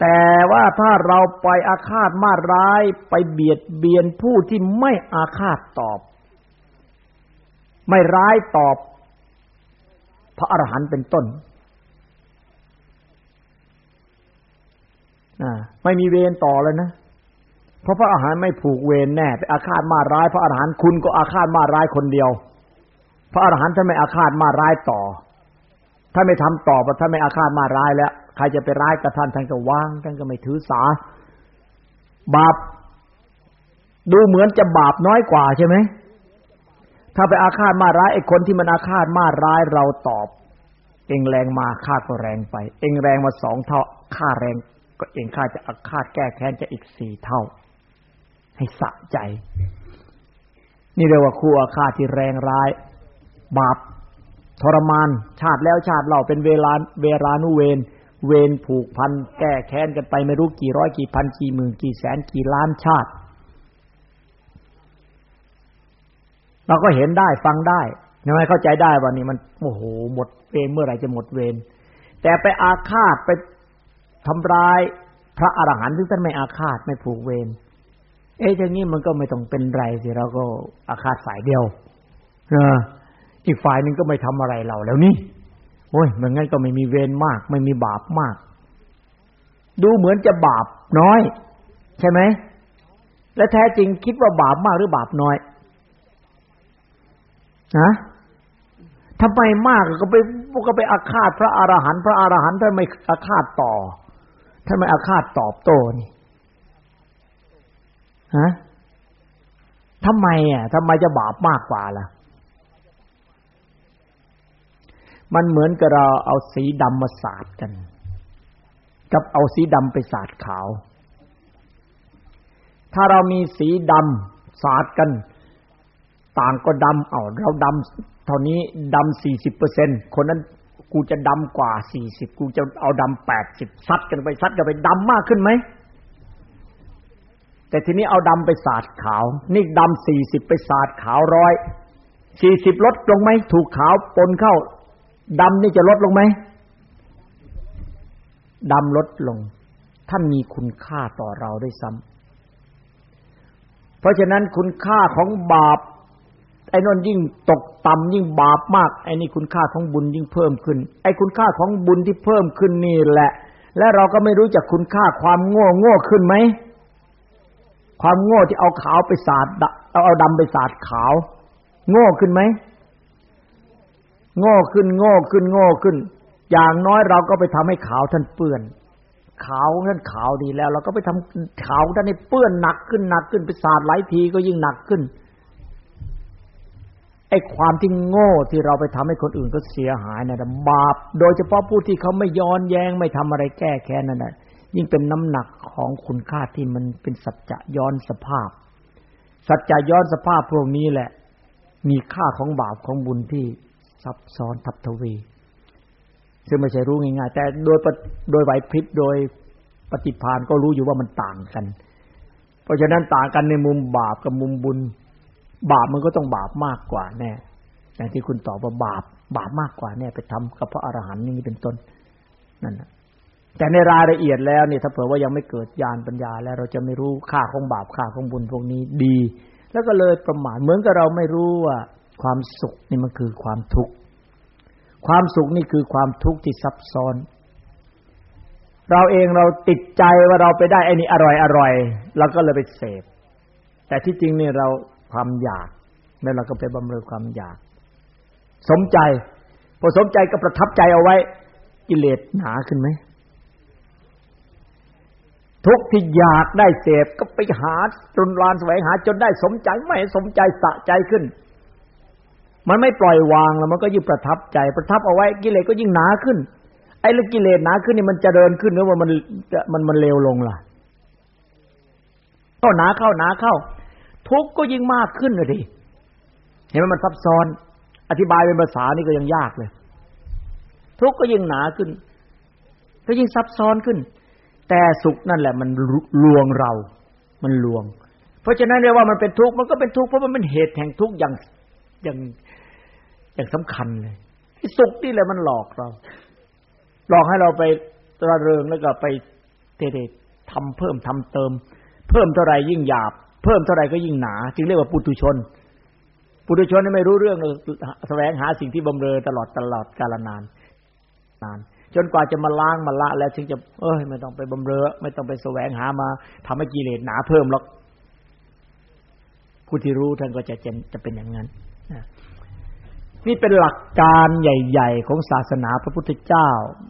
แต่ว่าถ้าเราไปอาฆาตมาร้ายไปเบียดเบียนผู้ที่ไม่อาฆาตตอบ ไม่ร้ายตอบ พระอรหันต์เป็นต้นไม่มีเวรต่อเลยนะ เพราะพระอรหันต์ไม่ผูกเวรแน่ไปอาฆาตมาร้าย พระอรหันต์คุณก็อาฆาตมาร้ายคนเดียว พระอรหันต์ท่านไม่อาฆาตมาร้ายต่อ ถ้าไม่ทำต่อพระท่านไม่อาฆาตมาร้ายแล้ว ครจะไปร้ายกับท่านท่านก็วางท่านก็ไม่ถือสา บาป ดูเหมือนจะบาปน้อยกว่าใช่ไหมถ้าไปอาฆาตมาร้ายไอ้คนที่มันอาฆาตมาร้ายเราตอบ เองแรงมาข้าก็แรงไป เองแรงมาสองเท่าข้าแรง ก็เองข้าจะอาฆาตแก้แค้นจะอีกสี่เท่า ให้สะใจ นี่เรียกว่าคู่อาฆาตที่แรงร้าย บาปทรมาน ชาติแล้วชาติเล่าเป็นเวลาเวลานุเวน เวรผูกพันแก้แค้นกันไปไม่รู้กี่ร้อยกี่พันกี่หมื่นกี่แสนกี่ล้านชาติ เราก็เห็นได้ฟังได้ทำไมเข้าใจได้ว่านี่มันโอ้โหหมดเวรเมื่อไหร่จะหมดเวรแต่ไปอาฆาตไปทำร้ายพระอรหันต์ซึ่งท่านไม่อาฆาตไม่ผูกเวรเอ๊ะอย่างนี้มันก็ไม่ต้องเป็นไรสิเราก็อาฆาตฝ่ายเดียวนะอีกฝ่ายหนึ่งก็ไม่ทำอะไรเราแล้วนี่ โอ้ยมันงั้นก็ไม่มีเวรมาก ไม่มีบาปมาก ดูเหมือนจะบาปน้อย ใช่ไหมและแท้จริงคิดว่าบาปมากหรือบาปน้อยนะทำไมมากก็ไปก็ไปอาฆาตพระอรหันต์พระอรหันต์ท่านไม่อาฆาตต่อท่านไม่อาฆาตตอบโต้นี่ฮะทำไมอะทำไมจะบาปมากกว่าล่ะ มันเหมือนกับเราเอาสีดำมาสาดกัน กับเอาสีดำไปสาดขาว ถ้าเรามีสีดำสาดกัน ต่างก็ดำเอาเราดำเท่านี้ดำสี่สิบเปอร์เซ็นคนนั้นกูจะดำกว่าสี่สิบกูจะเอาดำแปดสิบซัดกันไปซัดกันไปดำมากขึ้นไหมแต่ทีนี้เอาดำไปสาดขาว นี่ดำสี่สิบไปสาดขาวร้อยสี่สิบลดลงไหมถูกขาวปนเข้า ดำนี่จะลดลงไหมดำลดลงท่านมีคุณค่าต่อเราด้วยซ้ำเพราะฉะนั้นคุณค่าของบาปไอ้นนยิ่งตกต่ำยิ่งบาปมากไอ้นี่คุณค่าของบุญยิ่งเพิ่มขึ้น ไอ้คุณค่าของบุญที่เพิ่มขึ้นนี่แหละ และเราก็ไม่รู้จักคุณค่าความโง่โง่ขึ้นไหมความโง่ที่เอาขาวไปสาดเอาเอาดำไปสาดขาว โง่ขึ้นไหม โง่ขึ้นโง่ขึ้นโง่ขึ้น อย่างน้อยเราก็ไปทำให้ขาวท่านเปื้อน ขาวท่านขาวดีแล้ว เราก็ไปทำขาวท่านให้เปื้อนหนักขึ้นหนักขึ้นไปสาดหลายทีก็ยิ่งหนักขึ้นไอ้ความที่โง่ที่เราไปทำให้คนอื่นก็เสียหายนะ่ะบาป โดยเฉพาะผู้ที่เขาไม่ย้อนแย้งไม่ทำอะไรแก้แค้นนั่นแหละยิ่งเป็นน้ำหนักของคุณค่าที่มันเป็นสัจจะย้อนสภาพ สัจจะย้อนสภาพพวกนี้แหละ มีค่าของบาปของบุญที่ ซับซ้อนทับทวี ซึ่งไม่ใช่รู้ง่ายๆแต่โดยโดยไหวพริบโดยปฏิพานก็รู้อยู่ว่ามันต่างกัน เพราะฉะนั้นต่างกันในมุมบาปกับมุมบุญ บาปมันก็ต้องบาปมากกว่าแน่อย่างที่คุณตอบว่าบาป บาปมากกว่าแน่ไปทำกับพระอรหันต์นี่เป็นต้นนั่นนะแต่ในรายละเอียดแล้วเนี่ยถ้าเผื่อว่ายังไม่เกิดญาณปัญญา แล้วเราจะไม่รู้ค่าของบาปค่าของบุญพวกนี้ดี แล้วก็เลยประมาทเหมือนกับเราไม่รู้ว่า ความสุขนี่มันคือความทุกข์ ความสุขนี่คือความทุกข์ที่ซับซ้อน เราเองเราติดใจว่าเราไปได้ไอ้นี่อร่อยอร่อยเราก็เลยไปเสพ แต่ที่จริงนี่เราความอยากแล้วเราก็ไปบำเรอความอยาก สมใจ พอสมใจก็ประทับใจเอาไว้ กิเลสหนาขึ้นไหมทุกที่อยากได้เสพก็ไปหาจนรานแสวงหาจนได้สมใจไม่สมใจสะใจขึ้น มันไม่ปล่อยวางแล้วมันก็ยิ่งประทับใจ ประทับเอาไว้กิเลสก็ยิ่งหนาขึ้น ไอ้เรื่องกิเลสหนาขึ้นนี่มันจเจริญขึ้นหรือว่ามันมันมันเลวลงล่ะก็หนาเข้าหนาเข้า ทุกข์ก็ยิ่งมากขึ้นเลยดิเห็นไหมมันซับซ้อน อธิบายเป็นภาษานี่ก็ยังยากเลย ทุกข์ก็ยิ่งหนาขึ้น ก็ยิ่งซับซ้อนขึ้น แต่สุขนั่นแหละ มันลวงเรา มันลวง เพราะฉะนั้นเรียกว่ามันเป็นทุกข์มันก็เป็นทุกข์เพราะมันเป็นเหตุแห่งทุกข์อย่างอย่าง อย่างสำคัญเลยสุขนี่แหละมันหลอกเรา หลอกให้เราไประเริงแล้วก็ไปที่ได้ทำเพิ่มทำเติม เพิ่มเท่าไรยิ่งหยาบ เพิ่มเท่าไรก็ยิ่งหนาจึงเรียกว่าปุถุชน ปุถุชนที่ไม่รู้เรื่องแสวงหาสิ่งที่บำเรอตลอดตลอดกาลนานนาน จนกว่าจะมาล้างมาละ แล้วถึงจะ เอ้ยไม่ต้องไปบำเรอ ไม่ต้องไปแสวงหามาทำให้กิเลสหนาเพิ่มหรอกผู้ที่รู้ท่านก็จะจะเป็นอย่างนั้น นี่เป็นหลักการใหญ่ ๆ ของศาสนาพระพุทธเจ้า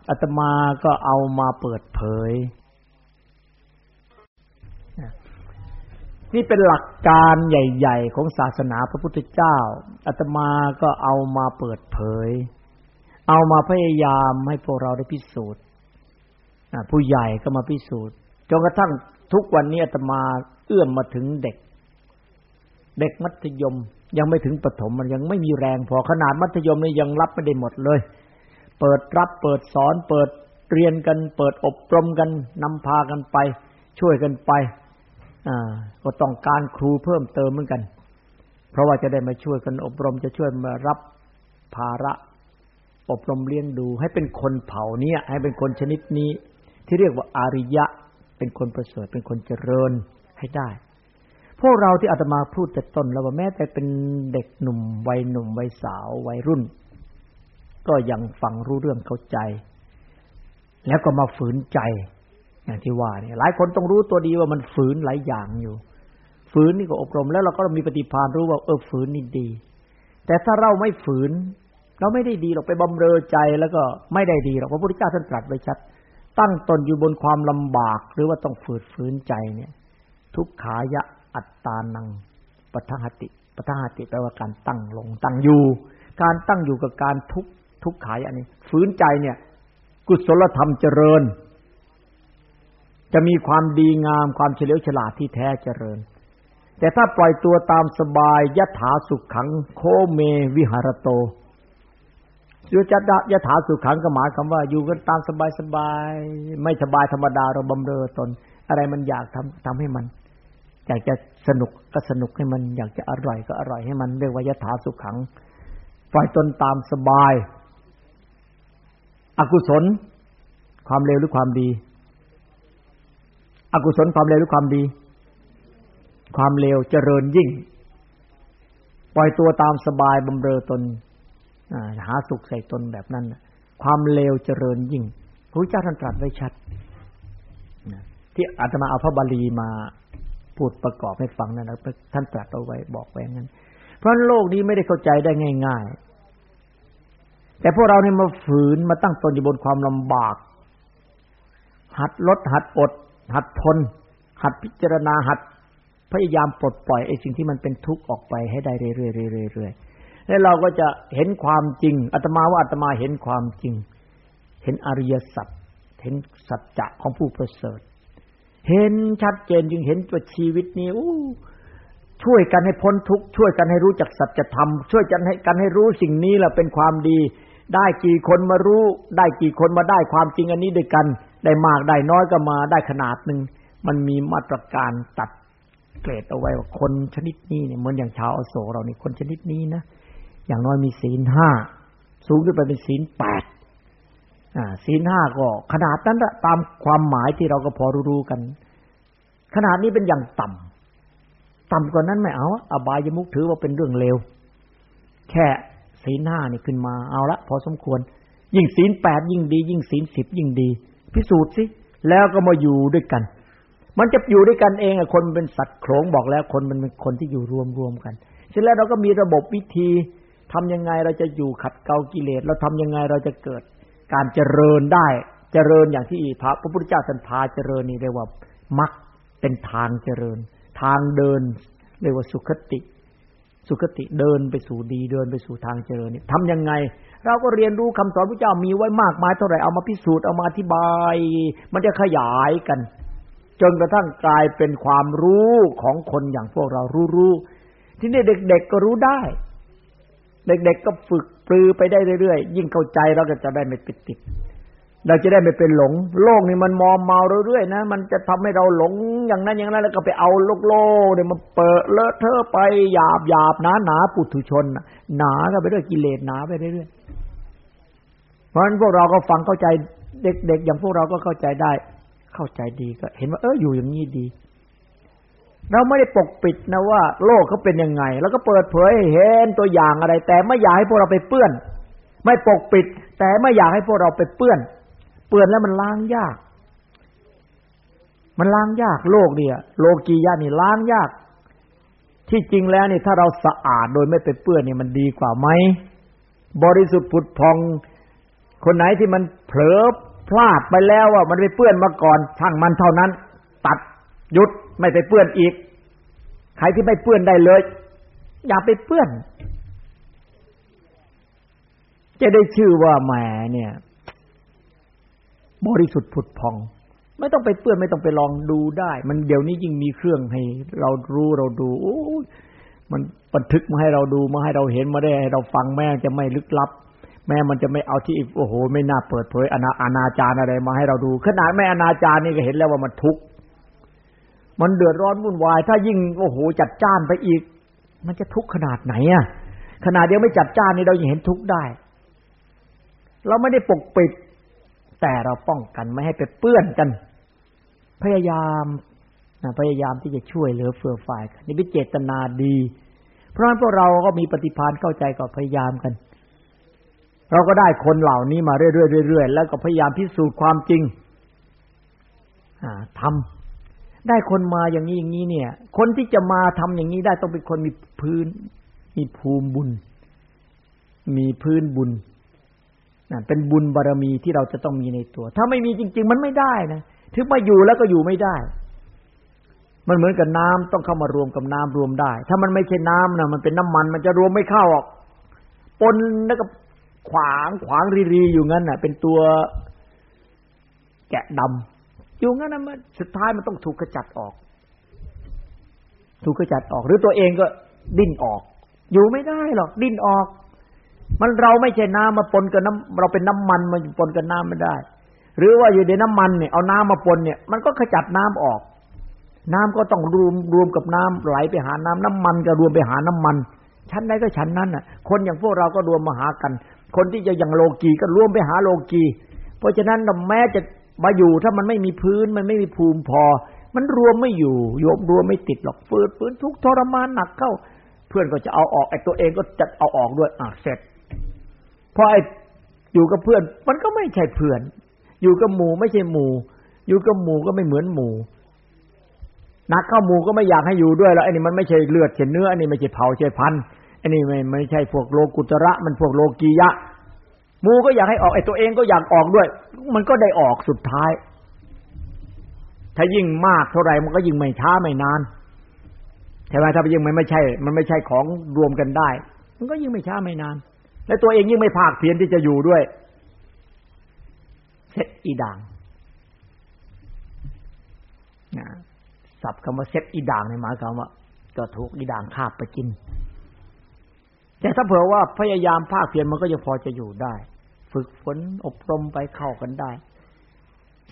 อาตมาก็เอามาเปิดเผย นี่เป็นหลักการใหญ่ ๆ ของศาสนาพระพุทธเจ้าอาตมาก็เอามาเปิดเผย เอามาพยายามให้พวกเราได้พิสูจน์ผู้ใหญ่ก็มาพิสูจน์จนกระทั่งทุกวันนี้อาตมาเอื้อมมาถึงเด็ก เด็กมัธยม ยังไม่ถึงปฐมมันยังไม่มีแรงพอขนาดมัธยมนี่ยังรับไม่ได้หมดเลย เปิดรับเปิดสอน เปิดเรียนกัน เปิดอบรมกันนำพากันไป ช่วยกันไปอ่าก็ต้องการครูเพิ่มเติมเหมือนกัน เพราะว่าจะได้มาช่วยกันอบรมจะช่วยมารับภาระ อบรมเลี้ยงดู ให้เป็นคนเผ่านี้ให้เป็นคนชนิดนี้ ที่เรียกว่าอาริยะ เป็นคนประเสริฐเป็นคนเจริญให้ได้ พวกเราที่อาตมาพูดแต่ต้นแล้วว่าแม้แต่เป็นเด็กหนุ่มวัยหนุ่มวัยสาววัยรุ่น ก็ยังฟังรู้เรื่องเข้าใจ แล้วก็มาฝืนใจ อย่างที่ว่าเนี่ยหลายคนต้องรู้ตัวดีว่ามันฝืนหลายอย่างอยู่ ฝืนนี่ก็อบรมแล้วเราก็มีปฏิภาณรู้ว่าเออฝืนนี่ดี แต่ถ้าเราไม่ฝืน เราไม่ได้ดีหรอกไปบำเรอใจแล้วก็ไม่ได้ดีหรอกพระพุทธเจ้าท่านตรัสไว้ชัด ตั้งตนอยู่บนความลำบาก หรือว่าต้องฝืนฝืนใจเนี่ย ทุกขายะ อัตตานังปัทหติปัทหติแปลว่าการตั้งลง ตั้งอยู่ การตั้งอยู่กับการทุกทุกขายอันนี้ฝืนใจเนี่ย กุศลธรรมเจริญ จะมีความดีงามความเฉลียวฉลาดที่แท้เจริญ แต่ถ้าปล่อยตัวตามสบายยถาสุขขัง โคเมวิหารโตสุจัดยถาสุขขังก็หมายคำว่าอยู่กันตามสบายสบายไม่สบายธรรมดาเราบำเรอตน อะไรมันอยากทำทำให้มัน อยากจะสนุกก็สนุกให้มัน อยากจะอร่อยก็อร่อยให้มันเรียกว่ายถาสุขขัง ปล่อยตนตามสบาย อกุศล ความเลวหรือความดี อกุศลความเลวหรือความดี ความเลวเจริญยิ่ง ปล่อยตัวตามสบายบำเรอตนหาสุขใส่ตนแบบนั้นความเลวเจริญยิ่งพระเจ้าท่านตรัสไว้ชัดที่อาตมาเอาพระบาลีมา พูดประกอบให้ฟังนั่นนะท่านตรัสเอาไว้บอกไว้งั้น เพราะโลกนี้ไม่ได้เข้าใจได้ง่าย ๆ แต่พวกเราเนี่ยมาฝืนมาตั้งตนอยู่บนความลำบาก หัดลดหัดอด หัดทน หัดพิจารณาหัดพยายามปลดปล่อยไอ้สิ่งที่มันเป็นทุกข์ออกไปให้ได้เรื่อยๆๆๆแล้วเราก็จะเห็นความจริงอาตมาว่าอาตมาเห็นความจริง เห็นอริยสัจเห็นสัจจะของผู้ประเสริฐ เห็นชัดเจนจึงเห็นตัวชีวิตนี้อู้ช่วยกันให้พ้นทุกข์ช่วยกันให้รู้จักสัจธรรม ช่วยกันให้กันให้รู้สิ่งนี้แหละเป็นความดี ได้กี่คนมารู้ ได้กี่คนมาได้ความจริงอันนี้ด้วยกัน ได้มากได้น้อยก็มาได้ขนาดหนึ่งมันมีมาตรการตัดเกรดเอาไว้ว่าคนชนิดนี้เนี่ยเหมือนอย่างชาวอโศกเรานี่คนชนิดนี้นะอย่างน้อยมีศีลห้าสูงขึ้นไปเป็นศีลแปด ศีลห้าก็ ขนาดนั้นละตามความหมายที่เราก็พอรู้กัน ขนาดนี้เป็นอย่างต่ำต่ำกว่านั้นไม่เอา อบายมุกถือว่าเป็นเรื่องเลว แค่ศีลห้านี่ขึ้นมาเอาละพอสมควร ยิ่งศีลแปดยิ่งดี ยิ่งศีลสิบยิ่งดี พิสูจน์สิ แล้วก็มาอยู่ด้วยกัน มันจะอยู่ด้วยกันเองอะคนเป็นสัตว์โขงบอกแล้วคนมันเป็นคนที่อยู่รวมรวมกันเสร็จแล้วเราก็มีระบบวิธีทำยังไงเราจะอยู่ขัดเกลากิเลสเราทำยังไงเราจะเกิด การเจริญได้ เจริญอย่างที่พระพระพุทธเจ้าท่านพาเจริญนี่เรียกว่ามักเป็นทางเจริญ ทางเดินเรียกว่าสุขติ สุขติเดินไปสู่ดีเดินไปสู่ทางเจริญนี่ทำยังไง เราก็เรียนรู้คำสอนพระเจ้ามีไว้มากมายเท่าไหร่เอามาพิสูจน์เอามาอธิบาย มันจะขยายกัน จนกระทั่งกลายเป็นความรู้ของคนอย่างพวกเรารู้รู้ที่นี่เด็ก ๆก็รู้ได้ เด็กๆก็ฝึกปลือไปได้เรื่อยๆยิ่งเข้าใจเราก็จะได้ไม่ติดติดเราจะได้ไม่เป็นหลง โลกนี่มันมอมเมาเรื่อยๆนะ มันจะทำให้เราหลงอย่างนั้นอย่างนั้นแล้วก็ไปเอาโลกโลกเนี่ยมันเปิดเลอะเทอะไปหยาบหยาบหนาหนาปุถุชนหนาก็ไปด้วยกิเลสหนาไปเรื่อยๆเพราะฉะนั้นพวกเราก็ฟังเข้าใจเด็กๆอย่างพวกเราก็เข้าใจได้ เข้าใจดีก็ เห็นว่าเอออยู่อย่างนี้ดี เราไม่ได้ปกปิดนะว่า โลกเขาเป็นยังไง แล้วก็เปิดเผยเห็นตัวอย่างอะไร แต่ไม่อยากให้พวกเราไปเปื้อน ไม่ปกปิด แต่ไม่อยากให้พวกเราไปเปื้อน เปื้อนแล้วมันล้างยาก มันล้างยากโลกเนี่ย โลกียะนี่ล้างยาก ที่จริงแล้วนี่ถ้าเราสะอาดโดยไม่ไปเปื้อนนี่มันดีกว่าไหมบริสุทธิ์ผุดพอง คนไหนที่มันเผลอพลาดไปแล้วว่ามันไปเปื้อนมาก่อนช่างมันเท่านั้น ตัดหยุด ไม่ไปเปื้อนอีก ใครที่ไม่เปื้อนได้เลย อย่าไปเปื้อน จะได้ชื่อว่าแหมเนี่ย บริสุทธิ์ผุดพอง ไม่ต้องไปเปื้อนไม่ต้องไปลองดูได้ มันเดี๋ยวนี้ยิ่งมีเครื่องให้ เรารู้เราดูโอ้มันบันทึกมาให้เราดูมาให้เราเห็นมาได้ให้เราฟังแม่จะไม่ลึกลับ แม่มันจะไม่เอาที่โอ้โห ไม่น่าเปิดเผยอนาอนาจารอะไรมาให้เราดู ขนาดแม่อนาจารนี่ก็เห็นแล้วว่ามันทุกข์ มันเดือดร้อนวุ่นวาย ถ้ายิ่งโอ้โหจัดจ้านไปอีก มันจะทุกข์ขนาดไหนอะขนาดเดียวไม่จัดจ้านนี่เรายังเห็นทุกข์ได้ เราไม่ได้ปกปิด แต่เราป้องกันไม่ให้ไปเปื้อนกัน พยายามนะพยายามที่จะช่วยเหลือเฟื่อฝ่ายกันนี่เป็นเจตนาดี เพราะฉะนั้นพวกเราก็มีปฏิภาณเข้าใจก็พยายามกัน เราก็ได้คนเหล่านี้มาเรื่อยๆเรื่อยๆแล้วก็พยายามพิสูจน์ความจริงทำ ได้คนมาอย่างนี้อย่างนี้เนี่ย คนที่จะมาทำอย่างนี้ได้ต้องเป็นคนมีพื้น มีภูมิบุญ มีพื้นบุญนั่นเป็นบุญบารรมีที่เราจะต้องมีในตัว ถ้าไม่มีจริง ๆ มันไม่ได้นะถึงมาอยู่แล้วก็อยู่ไม่ได้ มันเหมือนกับน้ำต้องเข้ามารวมกับน้ำรวมได้ ถ้ามันไม่ใช่น้ำนะมันเป็นน้ำมัน มันจะรวมไม่เข้าออกปนแล้วก็ขวางขวางรีรีอยู่งั้นน่ะ เป็นตัวแกะดำ อยู่งั้นนะมันสุดท้ายมันต้องถูกขจัดออก ถูกขจัดออก หรือตัวเองก็ดิ้นออก อยู่ไม่ได้หรอกดิ้นออก มันเราไม่ใช่น้ำมาปนกับน้ำเราเป็นน้ำมันมาปนกับน้ำไม่ได้ หรือว่าอยู่ในน้ำมันเนี่ยเอาน้ำมาปนเนี่ย มันก็ขจัดน้ำออก น้ำก็ต้องรวมรวมกับน้ำไหลไปหาน้ำน้ำมันก็รวมไปหาน้ำมันชั้นใดก็ชั้นนั้นน่ะ คนอย่างพวกเราก็รวมมาหากัน คนที่จะอย่างโลกีก็รวมไปหาโลกี เพราะฉะนั้นแม้จะ มาอยู่ถ้ามันไม่มีพื้นมันไม่มีภูมิพอ มันรวมไม่อยู่โยมรวมไม่ติดหรอกฝืดฝืนทุกทรมานหนักเข้า เพื่อนก็จะเอาออกไอ้ตัวเองก็จะเอาออกด้วยอะเสร็จพอไอ้อยู่กับเพื่อน มันก็ไม่ใช่เพื่อน อยู่กับหมู่ไม่ใช่หมู่ อยู่กับหมู่ก็ไม่เหมือนหมู่นักเข้าหมู่ก็ไม่อยากให้อยู่ด้วยแล้วไอ้นี่มันไม่ใช่เลือดเฉเนื้ออันนี้ไม่ใช่เผาใช่พันอันนี้ไม่ไม่ใช่พวกโลกุตระมันพวกโลกียะ หมูก็อยากให้ออกไอ้ตัวเองก็อยากออกด้วย มันก็ได้ออกสุดท้าย ถ้ายิ่งมากเท่าไหร่มันก็ยิ่งไม่ช้าไม่นานใช่ไหมถ้ายิ่งมันไม่ใช่ มันไม่ใช่ของรวมกันได้ มันก็ยิ่งไม่ช้าไม่นาน และตัวเองยิ่งไม่ภาคเพียรที่จะอยู่ด้วยเซตอีด่างนะสับคำว่าเซตอีด่างในหมายความว่าก็ถูกอีด่างคาบไปกิน แต่ถ้าเผื่อว่าพยายามภาคเพียรมันก็ยังพอจะอยู่ได้ ฝึกฝนอบรมไปเข้ากันได้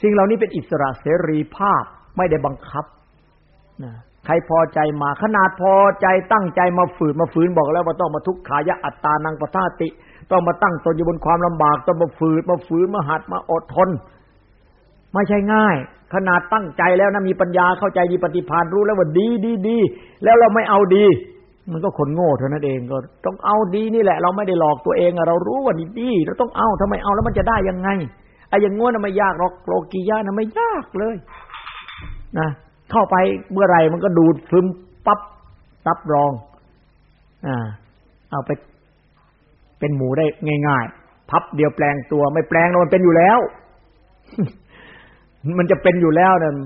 สิ่งเหล่านี้เป็นอิสระเสรีภาพไม่ได้บังคับนะใครพอใจมาขนาดพอใจตั้งใจมาฝืนมาฝืนบอกแล้วว่าต้องมาทุกขายะอัตตานังปทาติ ต้องมาตั้งตนอยู่บนความลำบากต้องมาฝืนมาฝืนมาหัดมาอดทน ไม่ใช่ง่าย ขนาดตั้งใจแล้วนะมีปัญญาเข้าใจมีปฏิภาณรู้แล้วว่าดีดีดีแล้วเราไม่เอาดี มันก็คนโง่เท่านั้นเองก็ต้องเอาดีนี่แหละ เราไม่ได้หลอกตัวเองเรารู้ว่าดีดีเราต้องเอาทำไมเอาแล้วมันจะได้ยังไงไอ้อย่างง้น่ะไม่ยากหรอกโลกียะน่ะไม่ยากเลยนะเข้าไปเมื่อไรมันก็ดูดซึมปั๊บรับรอง อ่า เอาไป เป็นหมูได้ง่าย ๆ พับเดียวแปลงตัว ไม่แปลงมันเป็นอยู่แล้ว มันจะเป็นอยู่แล้วนั่น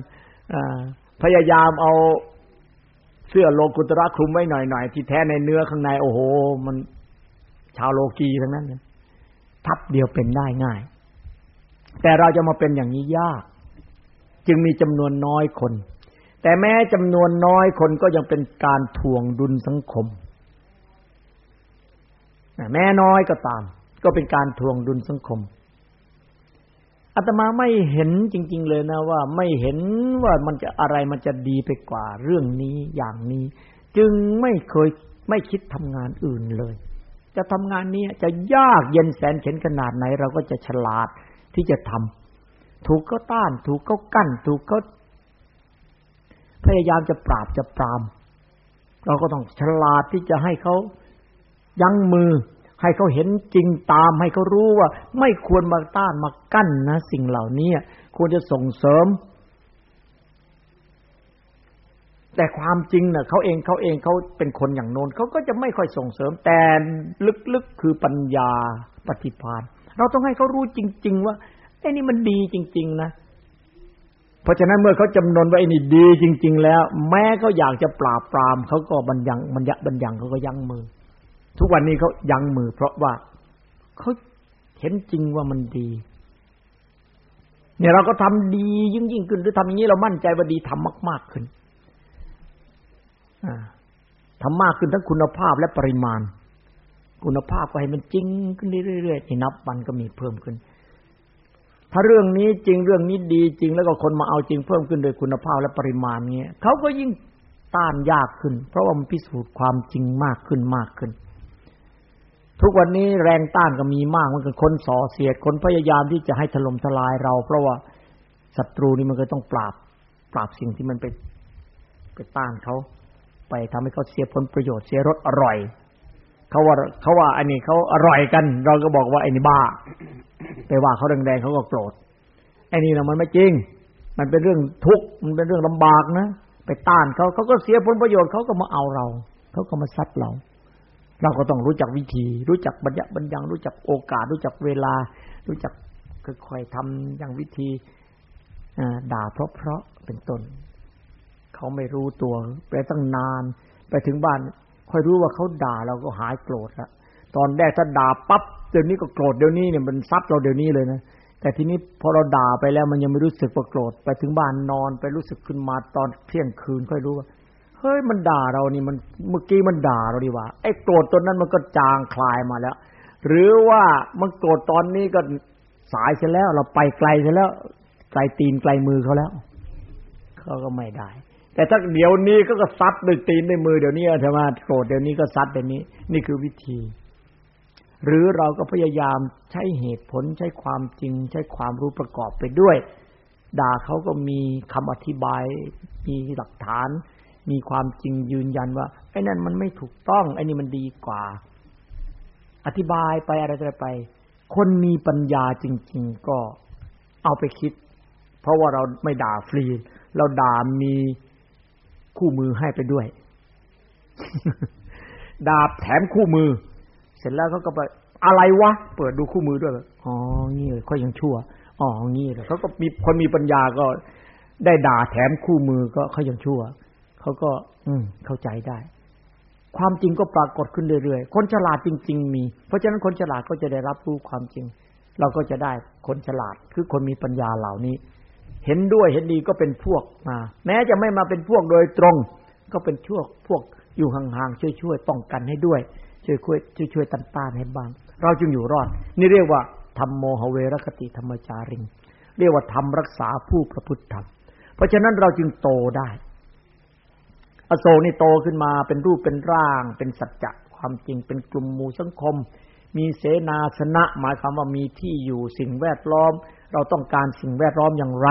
พยายามเอา เสื้อโลกุตระคลุมไว้หน่อยๆที่แท้ในเนื้อข้างในโอ้โห มันชาวโลกีทั้งนั้นพับเดียวเป็นได้ง่าย แต่เราจะมาเป็นอย่างนี้ยาก จึงมีจำนวนน้อยคน แต่แม้จำนวนน้อยคนก็ยังเป็นการทวงดุลสังคม แม้น้อยก็ตาม ก็เป็นการทวงดุลสังคม อาตมาไม่เห็นจริง ๆ เลยนะว่าไม่เห็นว่ามันจะอะไรมันจะดีไปกว่าเรื่องนี้อย่างนี้ จึงไม่เคยไม่คิดทำงานอื่นเลย จะทำงานนี้จะยากเย็นแสนเข็นขนาดไหน เราก็จะฉลาดที่จะทำถูกเขาต้าน ถูกเขากั้น ถูกเขาพยายามจะปราบจะปราม เราก็ต้องฉลาดที่จะให้เขายั้งมือ ให้เขาเห็นจริงตามให้เขารู้ว่า ไม่ควรมาต้านมากั้นนะ สิ่งเหล่านี้ควรจะส่งเสริม แต่ความจริงเนะ่ะเขาเองเขาเองเขาเป็นคนอย่างโน้นเขาก็จะไม่ค่อยส่งเสริม แต่ลึกๆคือปัญญาปฏิภาณเราต้องให้เขารู้จริง ๆ ว่าไอ้นี่มันดีจริง ๆ นะเพราะฉะนั้นเมื่อเขาจำนวนว่าไอ้นี่ดีจริง ๆ แล้ว แม้เขาอยากจะปราบปรามเขาก็บัญญังบัญญับัญญังเขาก็ยั้งมือ ทุกวันนี้เขายั้งมือ เพราะว่าเขาเห็นจริงว่ามันดี เนี่ยเราก็ทำดียิ่งยิ่งขึ้น หรือทำอย่างนี้เรามั่นใจว่าดีทำมาก ๆขึ้นทำมากขึ้นทั้งคุณภาพและปริมาณ คุณภาพก็ให้มันจริงขึ้นเรื่อยๆที่นับวันก็มีเพิ่มขึ้น ถ้าเรื่องนี้จริงเรื่องนี้ดีจริงแล้วก็คนมาเอาจริงเพิ่มขึ้นโดยคุณภาพและปริมาณเงี้ยเขาก็ยิ่งต้านยากขึ้น เพราะว่ามันพิสูจน์ความจริงมากขึ้นมากขึ้น ทุกวันนี้แรงต้านก็มีมากมันก็คนส่อเสียดคนพยายามที่จะให้ถล่มทลายเรา เพราะว่าศัตรูนี่มันก็ต้องปราบ ปราบสิ่งที่มันไปไปต้านเขาไปทำให้เขาเสียผลประโยชน์เสียรสอร่อยเขาว่าเขาว่าอันนี้เขาอร่อยกัน เราก็บอกว่าไอ้นี่บ้าไปว่าเขาแดงๆเขาก็โกรธไอ้นี่นะมันไม่จริง มันเป็นเรื่องทุกข์มันเป็นเรื่องลำบากนะ ไปต้านเขาเขาก็เสียผลประโยชน์เขาก็มาเอาเราเขาก็มาซัดเรา เราก็ต้องรู้จักวิธี รู้จักบัญญัติบัญญังรู้จักโอกาส รู้จักเวลา รู้จักค่อยๆทำอย่างวิธีด่าเพราะๆเป็นต้นเขาไม่รู้ตัวไปตั้งนาน ไปถึงบ้าน ค่อยรู้ว่าเขาด่าเราก็หายโกรธละตอนแรกถ้าด่าปั๊บเดี๋ยวนี้ก็โกรธเดี๋ยวนี้เนี่ยมันซัดเราเดี๋ยวนี้เลยนะแต่ทีนี้พอเราด่าไปแล้วมันยังไม่รู้สึกว่าโกรธไปถึงบ้านนอนไปรู้สึกขึ้นมาตอนเที่ยงคืนค่อยรู้ว่า เฮ้ยมันด่าเรานี่มันเมื่อกี้มันด่าเราดีว่าไอ้โกรธตอนนั้นมันก็จางคลายมาแล้ว หรือว่ามันโกรธตอนนี้ก็สายเสียแล้ว เราไปไกลเสียแล้วไกลตีนไกลมือเขาแล้วเขาก็ไม่ได้ แต่ถ้าเดี๋ยวนี้ก็ก็ซัดด้วยตีนด้วยมือเดี๋ยวนี้ใช่ไหมโกรธเดี๋ยวนี้ก็ซัดเดี๋ยวนี้ นี่คือวิธี หรือเราก็พยายามใช้เหตุผลใช้ความจริง ใช้ความรู้ประกอบไปด้วย ด่าเขาก็มีคำอธิบายมีหลักฐาน มีความจริงยืนยันว่าไอ้นั่นมันไม่ถูกต้อง ไอ้นี่มันดีกว่า อธิบายไปอะไรไป คนมีปัญญาจริง ๆ ก็เอาไปคิด เพราะว่าเราไม่ด่าฟรี เราด่ามีคู่มือให้ไปด้วย ดาบแถมคู่มือ เสร็จแล้วเขาก็ไปอะไรวะ เปิดดูคู่มือด้วยอ๋องี้เลยเขายังชั่วอ๋องี้เลยเขาก็มีคนมีปัญญาก็ได้ด่าแถมคู่มือก็เขายังชั่ว เขาก็ อืม เข้าใจได้ ความจริงก็ปรากฏขึ้นเรื่อยๆ คนฉลาดจริง ๆ มี เพราะฉะนั้นคนฉลาดก็จะได้รับรู้ความจริง เราก็จะได้คนฉลาด คือคนมีปัญญาเหล่านี้ เห็นด้วยเห็นดีก็เป็นพวกมา แม้จะไม่มาเป็นพวกโดยตรง ก็เป็นช่วงพวกอยู่ห่างๆช่วยๆป้องกันให้ด้วย ช่วยช่วยช่วยตันต้านให้บ้างเราจึงอยู่รอด นี่เรียกว่าธรรมโมหเวรคติธรรมจาริง เรียกว่าธรรมรักษาผู้ประพฤติธรรม เพราะฉะนั้นเราจึงโตได้ อโศนี่โตขึ้นมาเป็นรูปเป็นร่าง เป็นสัจจะความจริงเป็นกลุ่มหมู่สังคม มีเสนาสนะ หมายความว่ามีที่อยู่สิ่งแวดล้อม เราต้องการสิ่งแวดล้อมอย่างไร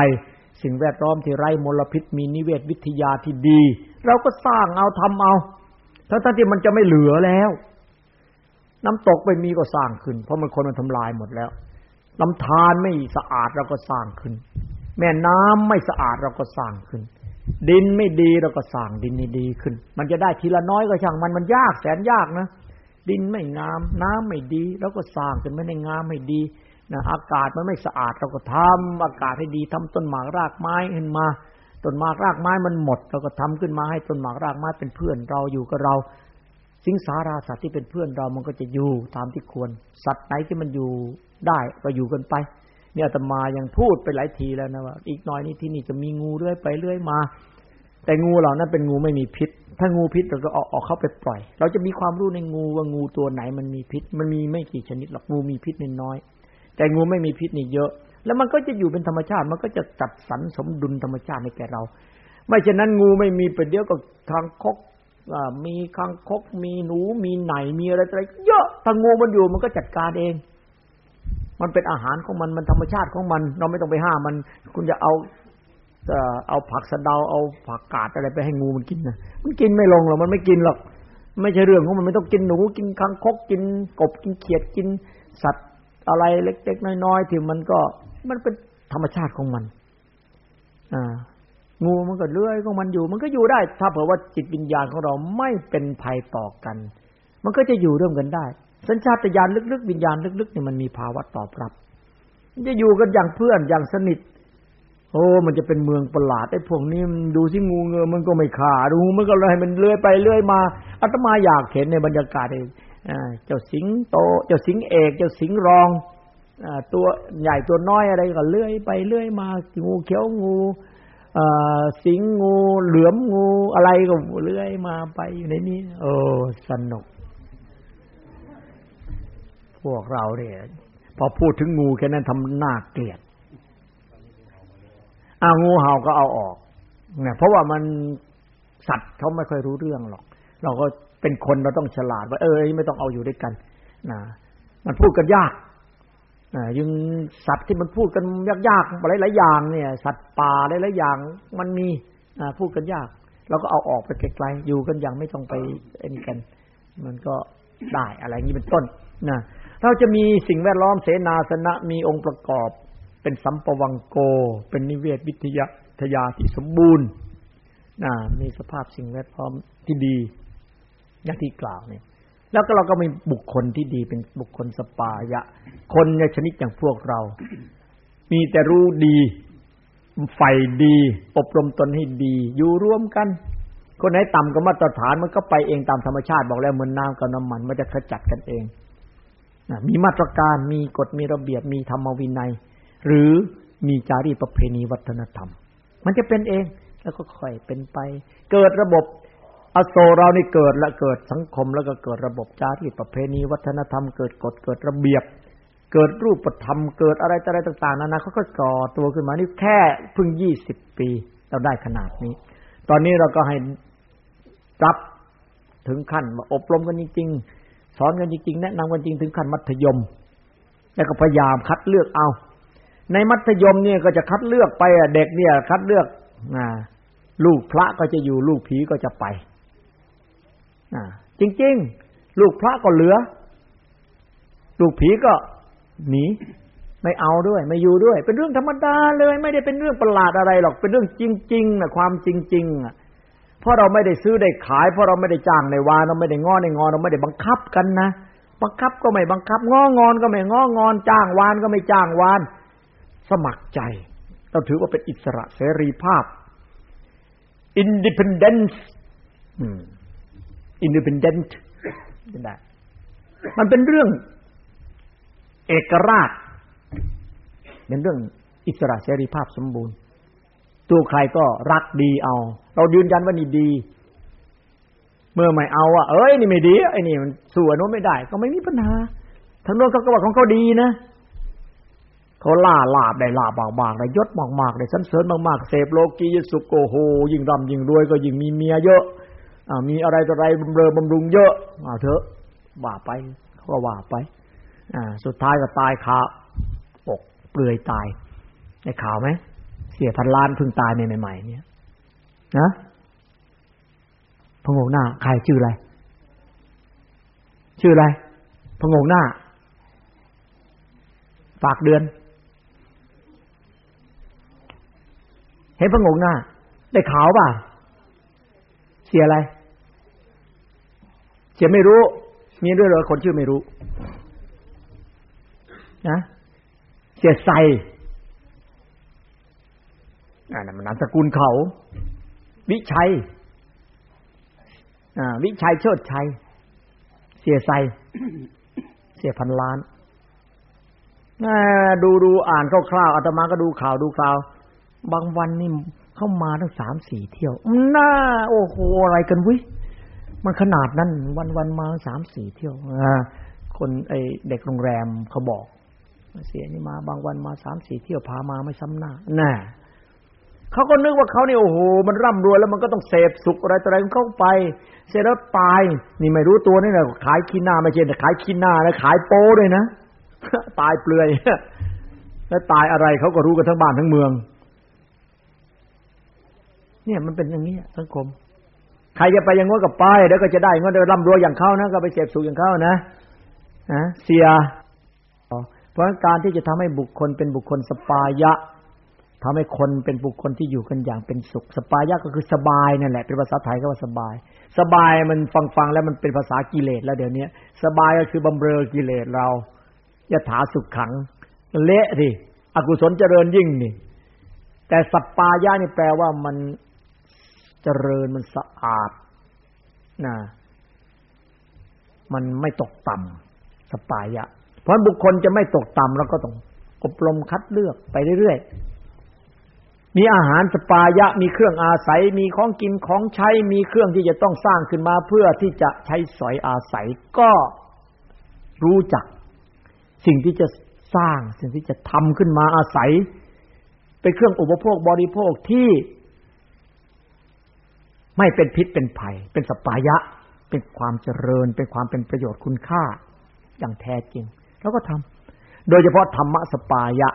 สิ่งแวดล้อมที่ไร้มลพิษ มีนิเวศวิทยาที่ดี เราก็สร้างเอาทำเอาทั้งที่มันจะไม่เหลือแล้ว น้ำตกไม่มีก็สร้างขึ้น เพราะมันคนมันทำลายหมดแล้วลำธารไม่สะอาดเราก็สร้างขึ้น แม่น้ำไม่สะอาดเราก็สร้างขึ้น ดินไม่ดีเราก็สร้างดินให้ดีขึ้น มันจะได้ทีละน้อยก็ช่างมันมันยากแสนยากนะ ดินไม่งาม น้ำไม่ดีเราก็สร้างขึ้นไม่ได้งามไม่ดีนะอากาศมันไม่สะอาดเราก็ทำอากาศให้ดีทำต้นหมากรากไม้ขึ้นมาต้นหมากรากไม้มันหมดเราก็ทำขึ้นมาให้ต้นหมากรากไม้เป็นเพื่อนเราอยู่กับเราสิงสาราสัตว์ที่เป็นเพื่อนเรามันก็จะอยู่ตามที่ควร สัตว์ไหนที่มันอยู่ได้ก็อยู่กันไป เนี่ยอาตมายังพูดไปหลายทีแล้วนะว่า อีกน้อยนี้ที่นี่จะมีงูเรื่อยไปเรื่อยมา แต่งูเหล่านั้นเป็นงูไม่มีพิษ ถ้างูพิษเราก็ออกออกเข้าไปปล่อย เราจะมีความรู้ในงูว่างูตัวไหนมันมีพิษ มันมีไม่กี่ชนิดหรอกงูมีพิษน้อย แต่งูไม่มีพิษนี่เยอะ แล้วมันก็จะอยู่เป็นธรรมชาติ มันก็จะจัดสรรสมดุลธรรมชาติให้แก่เรา ไม่เช่นนั้นงูไม่มีเป็นเดียวก็คางคกมีคางคกมีหนูมีไหนมีอะไรอะไรเยอะถ้างูมันอยู่มันก็จัดการเอง มันเป็นอาหารของมันมันธรรมชาติของมัน เราไม่ต้องไปห้ามมัน คุณจะเอาเอาผักสะเดาเอาผักกาดอะไรไปให้งูมันกินนะมันกินไม่ลงหรอกมันไม่กินหรอกไม่ใช่เรื่องของมันไม่ต้องกินหนูกินคังคกกินกบกินเขียดกินสัตว์อะไรเล็กๆน้อยๆที่มันก็มันเป็นธรรมชาติของมัน อ่า งูมันก็เลื้อยของมันอยู่ มันก็อยู่ได้ ถ้าเผื่อว่าจิตวิญญาณของเราไม่เป็นภัยต่อกัน มันก็จะอยู่ร่วมกันได้ สัญชาตญาณลึกๆ วิญญาณลึกๆเนี่ยมันมีภาวะตอบรับมันจะอยู่กันอย่างเพื่อนอย่างสนิท โอ้ มันจะเป็นเมืองประหลาดไอ้พวกนี้ดูสิงูเงือมันก็ไม่ขาดูมันก็เลยมันเลื้อยไปเลื้อยมาอาตมาอยากเห็นในบรรยากาศเองเจ้าสิงโต เจ้าสิงเอก เจ้าสิงรองตัวใหญ่ตัวน้อยอะไรก็เลื่อยไปเลื่อยมา งูเขียวงูสิงงูเหลือมงูอะไรก็เลื่อยมาไปอยู่ในนี้โอ้สนุก พวกเราเนี่ยพอพูดถึงงูแค่นั้นทำหน้าเกลียดอางูเห่าก็เอาออกเนี่ยเพราะว่ามันสัตว์เขาไม่ค่อยรู้เรื่องหรอก เราก็เป็นคนเราต้องฉลาดว่าเออไม่ต้องเอาอยู่ด้วยกันนะมันพูดกันยากนะยังสัตว์ที่มันพูดกันยากๆหลายๆอย่างเนี่ย สัตว์ป่าหลายๆอย่าง มันมีนะพูดกันยากเราก็เอาออกไปไกลๆอยู่กันอย่างไม่ต้องไปเอ็นกัน มันก็ได้อะไรนี้เป็นต้นนะ เราจะมีสิ่งแวดล้อมเสนาสนะมีองค์ประกอบ เป็นสัมปวังโก เป็นนิเวศวิทยาทยาที่สมบูรณ์นะมีสภาพสิ่งแวดล้อมที่ดีอย่างที่กล่าวเนี่ยแล้วก็เราก็มีบุคคลที่ดีเป็นบุคคลสปายะ คนในชนิดอย่างพวกเรา มีแต่รู้ดีใฝ่ดี อบรมตนให้ดี อยู่ร่วมกัน คนไหนต่ำก็มาตรฐานมันก็ไปเองตามธรรมชาติบอกแล้วเหมือนน้ำกับน้ำมัน มันจะขจัดกันเอง มีมาตรการมีกฎมีระเบียบมีธรรมวินัย หรือมีจารีตประเพณีวัฒนธรรม มันจะเป็นเองแล้วก็ค่อยเป็นไป เกิดระบบ อโศเรานี่เกิดและเกิดสังคม แล้วก็เกิดระบบจารีตประเพณีวัฒนธรรม เกิดกฎเกิดระเบียบ เกิดรูปธรรม เกิดอะไรอะไรต่าง ๆนานาเขาก็ก่อตัวขึ้นมานี่แค่เพิ่งยี่สิบปีเราได้ขนาดนี้ ตอนนี้เราก็ให้รับถึงขั้นมาอบรมกันจริงๆ สอนกันจริงๆแนะนำกันจริงถึงขั้นมัธยม แล้วก็พยายามคัดเลือกเอา ในมัธยมเนี่ยก็จะคัดเลือกไปอะเด็กเนี่ย คัดเลือกลูกพระก็จะอยู่ลูกผีก็จะไปจริง ๆ ลูกพระก็เหลือ ลูกผีก็หนีไม่เอาด้วย ไม่อยู่ด้วย เป็นเรื่องธรรมดาเลย ไม่ได้เป็นเรื่องประหลาดอะไรหรอกเป็นเรื่องจริงๆนะความจริงๆอะ เพราะเราไม่ได้ซื้อได้ขาย เพราะเราไม่ได้จ้างในวานเราไม่ได้ง้อในงอนเราไม่ได้บังคับกันนะบังคับก็ไม่บังคับง้องอนก็ไม่ง้องอน จ้างวานก็ไม่จ้างวาน สมัครใจ เราถือว่าเป็นอิสระเสรีภาพ independence independent ได้มันเป็นเรื่อง เอกราชเป็นเรื่องอิสระเสรีภาพสมบูรณ์ ตัวใครก็รักดีเอา เรายืนยันว่านี่ดี เมื่อไม่เอาอะเอ้ยนี่ไม่ดีไอ้นี่มันส่วนโน้นไม่ได้ ก็ไม่มีปัญหาทางโน้นเขาก็บอกของเขาดีนะเขาล่าลาบได้ลาบบางๆได้ยศมากๆได้สันเสริญมากๆเสพโลกียสุโกโหยิ่งร่ำยิ่งรวยก็ยิ่งมีเมียเยอะมีอะไรต่ออะไรบำเรอบำรุงเยอะเอาเถอะว่าไปเขาก็ว่าไป อ่า สุดท้ายก็ตายคาอกเปลือยตายในข่าวไหม สียพันล้านเพิ่งตายในใหม่ๆเนี่ยนะพงงหน้า ใครชื่ออะไร ชื่ออะไรพงงหน้า ฝากเดือน เห็นพงงหน้า ได้ขาวป่ะ เสียอะไร เสียไม่รู้ มีด้วยเหรอคนชื่อไม่รู้ นะ เสียใส่ นั่นมันนามสกุลเขา วิชัยวิชัยเชิดชัย เสียใส่เสียพันล้านดูดูอ่านคร่าวๆอาตมาก็ดูข่าวดูข่าว บางวันนี่เข้ามาทั้งสามสี่เที่ยวน่าโอ้โหอะไรกันวิมันขนาดนั้นวันวันมาสามสี่เที่ยวคนไอเด็กโรงแรมเขาบอก เสียนี่มา บางวันมาสามสี่เที่ยวพามาไม่ซ้ำหน้าน่ะ เขาก็นึกว่าเขาเนี่ยโอ้โหมันร่ำรวยแล้วมันก็ต้องเสพสุขอะไรต่ออะไรเข้าไป เสร็จแล้วตาย นี่ไม่รู้ตัวนี่แหละขายขี้หน้าไม่ใช่แต่ขายขี้หน้าแล้วขายโป้ด้วยนะตายเปลือยแล้วตายอะไรเขาก็รู้กันทั้งบ้านทั้งเมือง เนี่ยมันเป็นอย่างนี้สังคม ใครจะไปอย่างง้นกับไปแล้วก็จะได้ง้นเดินร่ำรวยอย่างเขานะก็ไปเสพสุขอย่างเขานะนะเสียเพราะการที่จะทำให้บุคคลเป็นบุคคลสปายะ ทำให้คนเป็นบุคคลที่อยู่กันอย่างเป็นสุข สปายะก็คือสบายนั่นแหละ เป็นภาษาไทยก็ว่าสบาย สบายมันฟังฟังแล้วมันเป็นภาษากิเลสแล้วเดี๋ยวนี้สบายก็คือบำเรอกิเลสเรายถาสุขขัง เละสิอกุศลเจริญยิ่งนี่ แต่สปายะนี่แปลว่ามันเจริญมันสะอาดนะมันไม่ตกต่ำสปายะ เพราะบุคคลจะไม่ตกต่ำแล้วก็ต้องอบรมคัดเลือกไปเรื่อยๆ มีอาหารสปายะ มีเครื่องอาศัย มีของกินของใช้ มีเครื่องที่จะต้องสร้างขึ้นมาเพื่อที่จะใช้สอยอาศัย ก็รู้จัก สิ่งที่จะสร้าง สิ่งที่จะทำขึ้นมาอาศัย เป็นเครื่องอุปโภคบริโภคที่ ไม่เป็นพิษเป็นภัย เป็นสปายะ เป็นความเจริญ เป็นความเป็นประโยชน์คุณค่า อย่างแท้จริง แล้วก็ทำโดยเฉพาะธรรมะสปายะ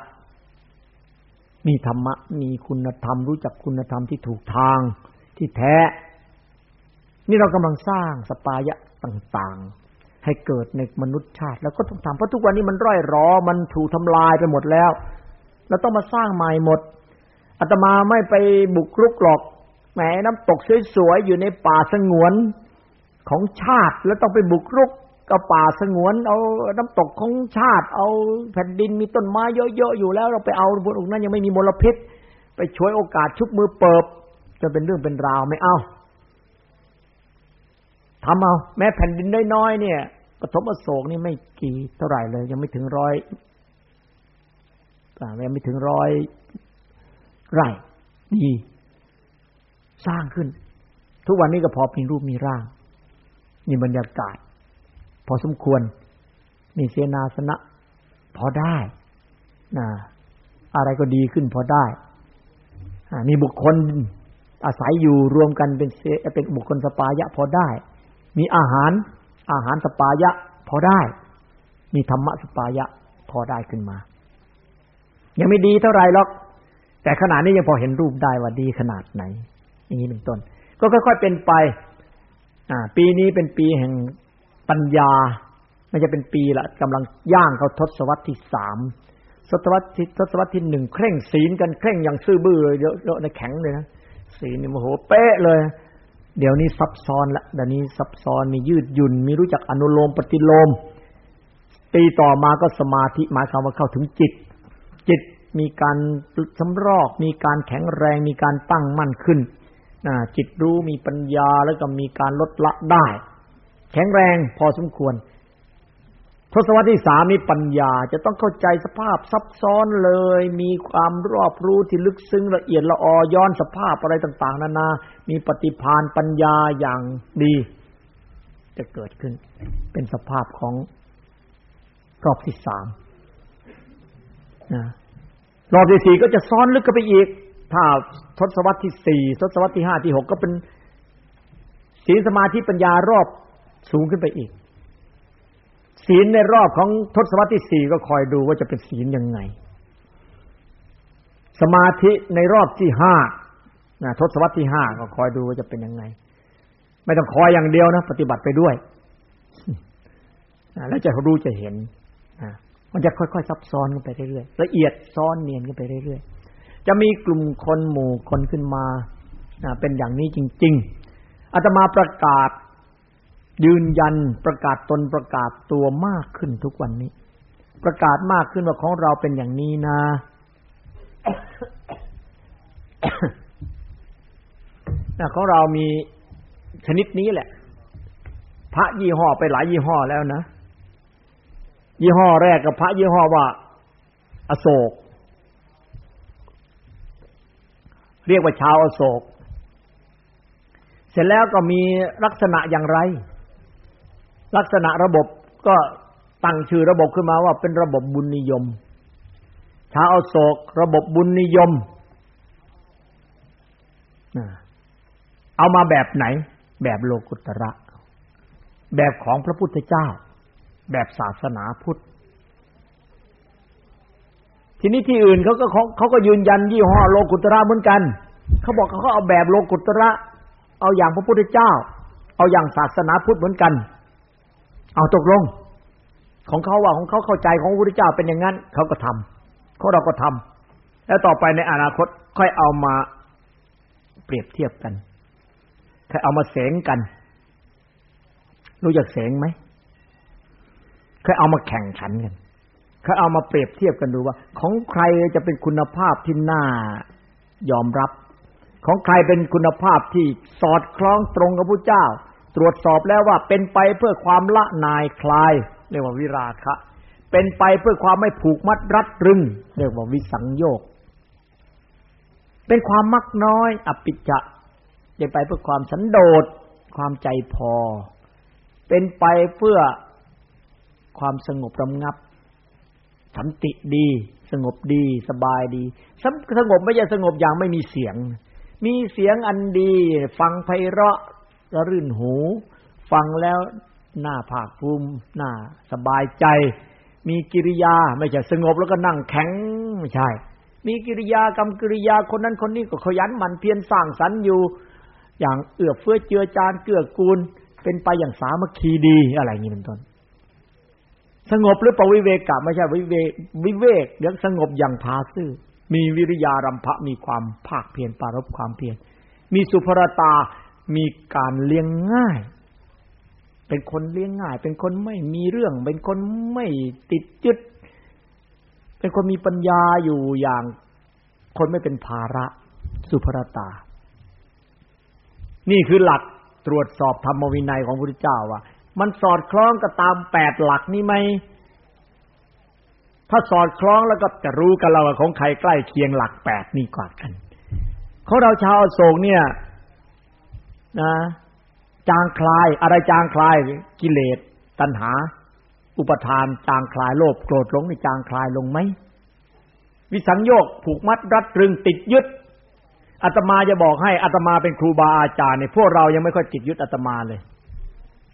มีธรรมะ มีคุณธรรม รู้จักคุณธรรมที่ถูกทางที่แท้ นี่เรากำลังสร้างสปายะต่างๆ ให้เกิดในมนุษยชาติ แล้วก็ต้องทำเพราะทุกวันนี้มันร่อยรอ มันถูกทำลายไปหมดแล้วเราต้องมาสร้างใหม่หมดอาตมาไม่ไปบุกรุกหรอกแหมน้ำตกสวยๆอยู่ในป่าสงวนของชาติ แล้วต้องไปบุกรุก กับป่าสงวน เอาน้ำตกของชาติ เอาแผ่นดินมีต้นไม้เยอะๆอยู่แล้วเราไปเอาบนอกนั้นยังไม่มีมลพิษ ไปช่วยโอกาสชุบมือเปิบจะเป็นเรื่องเป็นราวไม่เอาทำเอา แม้แผ่นดินน้อยๆเนี่ยปฐมอโศกนี่ไม่กี่เท่าไหร่เลย ยังไม่ถึงร้อยยังไม่ถึงร้อยไร่ดีสร้างขึ้น ทุกวันนี้ก็พอมีรูปมีร่างมีบรรยากาศ พอสมควร มีเสนาสนะ พอได้นะอะไรก็ดีขึ้นพอได้ มีบุคคลอาศัยอยู่รวมกันเป็นเป็นบุคคลสปายะพอได้ มีอาหารอาหารสปายะพอได้ มีธรรมะสปายะพอได้ขึ้นมา ยังไม่ดีเท่าไหร่หรอก แต่ขนาดนี้ยังพอเห็นรูปได้ว่าดีขนาดไหน อย่างนี้เป็นต้น ก็ค่อยๆเป็นไป อ่า ปีนี้เป็นปีแห่ง ปัญญาไม่จะเป็นปีละกำลังย่างเขาทศวรรษที่สามทศวรรษที่ทศวรรษที่หนึ่งเคร่งศีลกันเคร่งอย่างซื่อบื้อเลยเยอะๆในแข็งเลยนะศีลนี่โมโหเป๊ะเลย เดี๋ยวนี้ซับซ้อนละเดี๋ยวนี้ซับซ้อนมียืดหยุ่น มีรู้จักอนุโลมปฏิโลมปีต่อมาก็สมาธิหมายความว่าเข้าถึงจิต จิตมีการสำรอกมีการแข็งแรงมีการตั้งมั่นขึ้นจิตรู้มีปัญญาแล้วก็มีการลดละได้ แข็งแรงพอสมควร ทศวรรษที่สามมีปัญญาจะต้องเข้าใจสภาพซับซ้อนเลย มีความรอบรู้ที่ลึกซึ้งละเอียดละออย้อนสภาพอะไรต่าง ๆ นานา มีปฏิพานปัญญาอย่างดี จะเกิดขึ้น เป็นสภาพของรอบที่สามนะรอบที่สี่ก็จะซ้อนลึกกันไปอีก ถ้าทศวรรษที่สี่ทศวรรษที่ห้าที่หกก็เป็นศีลสมาธิปัญญารอบ สูงขึ้นไปอีก ศีลในรอบของทศวรรษที่สี่ก็คอยดูว่าจะเป็นศีลยังไง สมาธิในรอบที่ห้านะทศวรรษที่ห้าก็คอยดูว่าจะเป็นยังไง ไม่ต้องคอยอย่างเดียวนะ ปฏิบัติไปด้วยแล้วจะรู้จะเห็นมันจะค่อยๆซับซ้อนกันไปเรื่อยๆละเอียดซ้อนเนียนกันไปเรื่อยๆจะมีกลุ่มคนหมู่คนขึ้นมาเป็นอย่างนี้จริง ๆอาตมาประกาศ ยืนยันประกาศตนประกาศตัวมากขึ้นทุกวันนี้ ประกาศมากขึ้นว่าของเราเป็นอย่างนี้นะ นะของเรามีชนิดนี้แหละ พระยี่ห้อไปหลายยี่ห้อแล้วนะ ยี่ห้อแรกกับพระยี่ห้อว่า อโศก เรียกว่าชาวอโศก เสร็จแล้วก็มีลักษณะอย่างไร ลักษณะระบบก็ตั้งชื่อระบบขึ้นมาว่าเป็นระบบบุญนิยม ชาวอโศกระบบบุญนิยม เอามาแบบไหน แบบโลกุตระ แบบของพระพุทธเจ้า แบบศาสนาพุทธ ทีนี้ที่อื่นเขาก็เขาเขาก็ยืนยันยี่ห้อโลกุตระเหมือนกัน เขาบอกเขาเอาแบบโลกุตระ เอาอย่างพระพุทธเจ้า เอาอย่างศาสนาพุทธเหมือนกัน เอาตกลง ของเขาว่าของเขาเข้าใจของพระพุทธเจ้าเป็นอย่างนั้นเขาก็ทำเขาเราก็ทำแล้วต่อไปในอนาคตค่อยเอามาเปรียบเทียบกันค่อยเอามาเสงกัน รู้จักเสงไหมเคยเอามาแข่งขันกันเคยเอามาเปรียบเทียบกันดูว่า ของใครจะเป็นคุณภาพที่น่ายอมรับ ของใครเป็นคุณภาพที่สอดคล้องตรงกับพระเจ้า ตรวจสอบแล้วว่าเป็นไปเพื่อความละนายคลาย เรียกว่าวิราคะ เป็นไปเพื่อความไม่ผูกมัดรัดรึง เรียกว่าวิสังโยก เป็นความมักน้อยอปิจะเป็นไปเพื่อความสันโดษ ความใจพอ เป็นไปเพื่อความสงบรำงับ สันติดี สงบดี สบายดี สงบไม่ใช่สงบอย่างไม่มีเสียง มีเสียงอันดี ฟังไพเราะ ระรื่นหู ฟังแล้วหน้าภาคภูมิหน้าสบายใจ มีกิริยาไม่ใช่สงบแล้วก็นั่งแข็งไม่ใช่ มีกิริยากรรมกิริยาคนนั้นคนนี้ก็ขยันหมั่นเพียรสร้างสรรค์อยู่ อย่างเอื้อเฟื้อเจือจานเกื้อกูล เป็นไปอย่างสามัคคีดีอะไรอย่างนี้เป็นต้นสงบหรือปวิเวกะไม่ใช่วิเวกวิเวกเดี๋ยวสงบอย่างพาซื่อ มีวิริยารัมภะมีความภาคเพียรปารบความเพียรมีสุภรตา มีการเลี้ยงง่าย เป็นคนเลี้ยงง่าย เป็นคนไม่มีเรื่อง เป็นคนไม่ติดยึด เป็นคนมีปัญญาอยู่อย่าง คนไม่เป็นภาระสุภรตา นี่คือหลักตรวจสอบธรรมวินัยของพระพุทธเจ้าว่า มันสอดคล้องกับตามแปดหลักนี้ไหมถ้าสอดคล้องแล้วก็จะรู้กันเราของใครใกล้เคียงหลักแปดนี่กว่ากันของเราชาวโศกเนี่ย นะ จางคลาย อะไรจางคลาย กิเลสตัณหา อุปทานจางคลายโลภโกรธหลงในจางคลายลงไหมวิสังโยกผูกมัดรัดรึงติดยึดอาตมาจะบอกให้อาตมาเป็นครูบาอาจารย์เนี่ยพวกเรายังไม่ค่อยติดยึดอาตมาเลย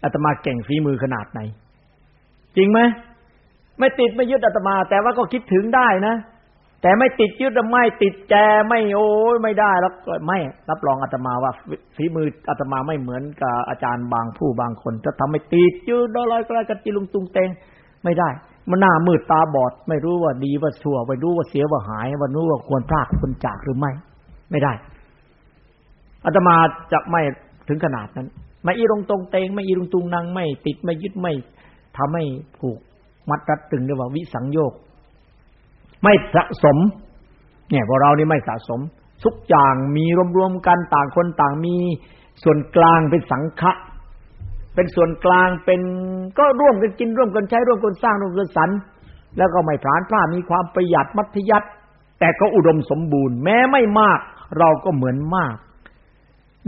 อาตมาเก่งฝีมือขนาดไหน จริงไหมไม่ติดไม่ยึดอาตมา แต่ว่าก็คิดถึงได้นะ แต่ไม่ติดยึดไม่ติดแจไม่โอ้ยไม่ได้แล้วก็ไม่รับรองอาตมาว่าฝีมืออาตมาไม่เหมือนกับอาจารย์บางผู้บางคนจะทำให้ติดยึดอลอยกระกันจิลุงตุงเตงไม่ได้ มันหน้ามืดตาบอด ไม่รู้ว่าดีว่าชั่วไม่รู้ว่าเสียว่าหายว่ารู้ว่าควรพลาดควรจากหรือไม่ ไม่ได้อาตมาจะไม่ถึงขนาดนั้น ไม่อีรงตรงเตงไม่อีรงตุงนางไม่ติดไม่ยึดไม่ทำให้ผูกมัดรัดตึงเรียกว่าวิสังโยก ไม่สะสม เนี่ยพวกเรานี่ไม่สะสม ทุกอย่างมีรวมๆกันต่างคนต่างมีส่วนกลางเป็นสังฆะเป็นส่วนกลางเป็นก็ร่วมกันกินร่วมกันใช้ร่วมกันสร้างร่วมกันสรรแล้วก็ไม่พลานพลาดมีความประหยัดมัธยัติแต่ก็อุดมสมบูรณ์ แม้ไม่มาก เราก็เหมือนมาก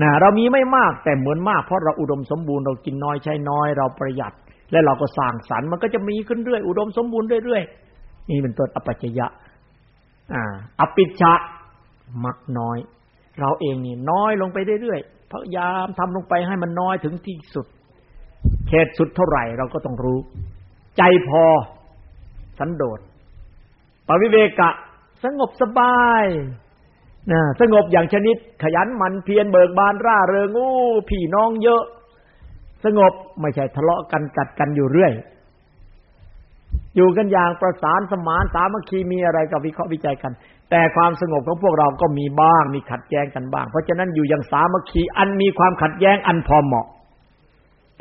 นะเรามีไม่มากแต่เหมือนมากเพราะเราอุดมสมบูรณ์เรากินน้อยใช้น้อย เราประหยัด และเราก็สร้างสรรค์มันก็จะมีขึ้นเรื่อยอุดมสมบูรณ์เรื่อยๆ นี่เป็นต้นอปัจจยะอ่าอปิชะมักน้อย เราเองนี่น้อยลงไปเรื่อยๆพยายามทำลงไปให้มันน้อยถึงที่สุดเขตสุดเท่าไหร่เราก็ต้องรู้ ใจพอ สันโดษปวิเวกะ สงบสบายนะสงบอย่างชนิด ขยันหมั่นเพียรเบิกบานร่าเริงอู้พี่น้องเยอะ สงบไม่ใช่ทะเลาะกันกัดกันอยู่เรื่อย อยู่กันอย่างประสานสมานสามัคคีมีอะไรกับวิเคราะห์วิจัยกัน แต่ความสงบของพวกเราก็มีบ้างมีขัดแย้งกันบ้าง เพราะฉะนั้นอยู่อย่างสามัคคีอันมีความขัดแย้งอันพอเหมาะ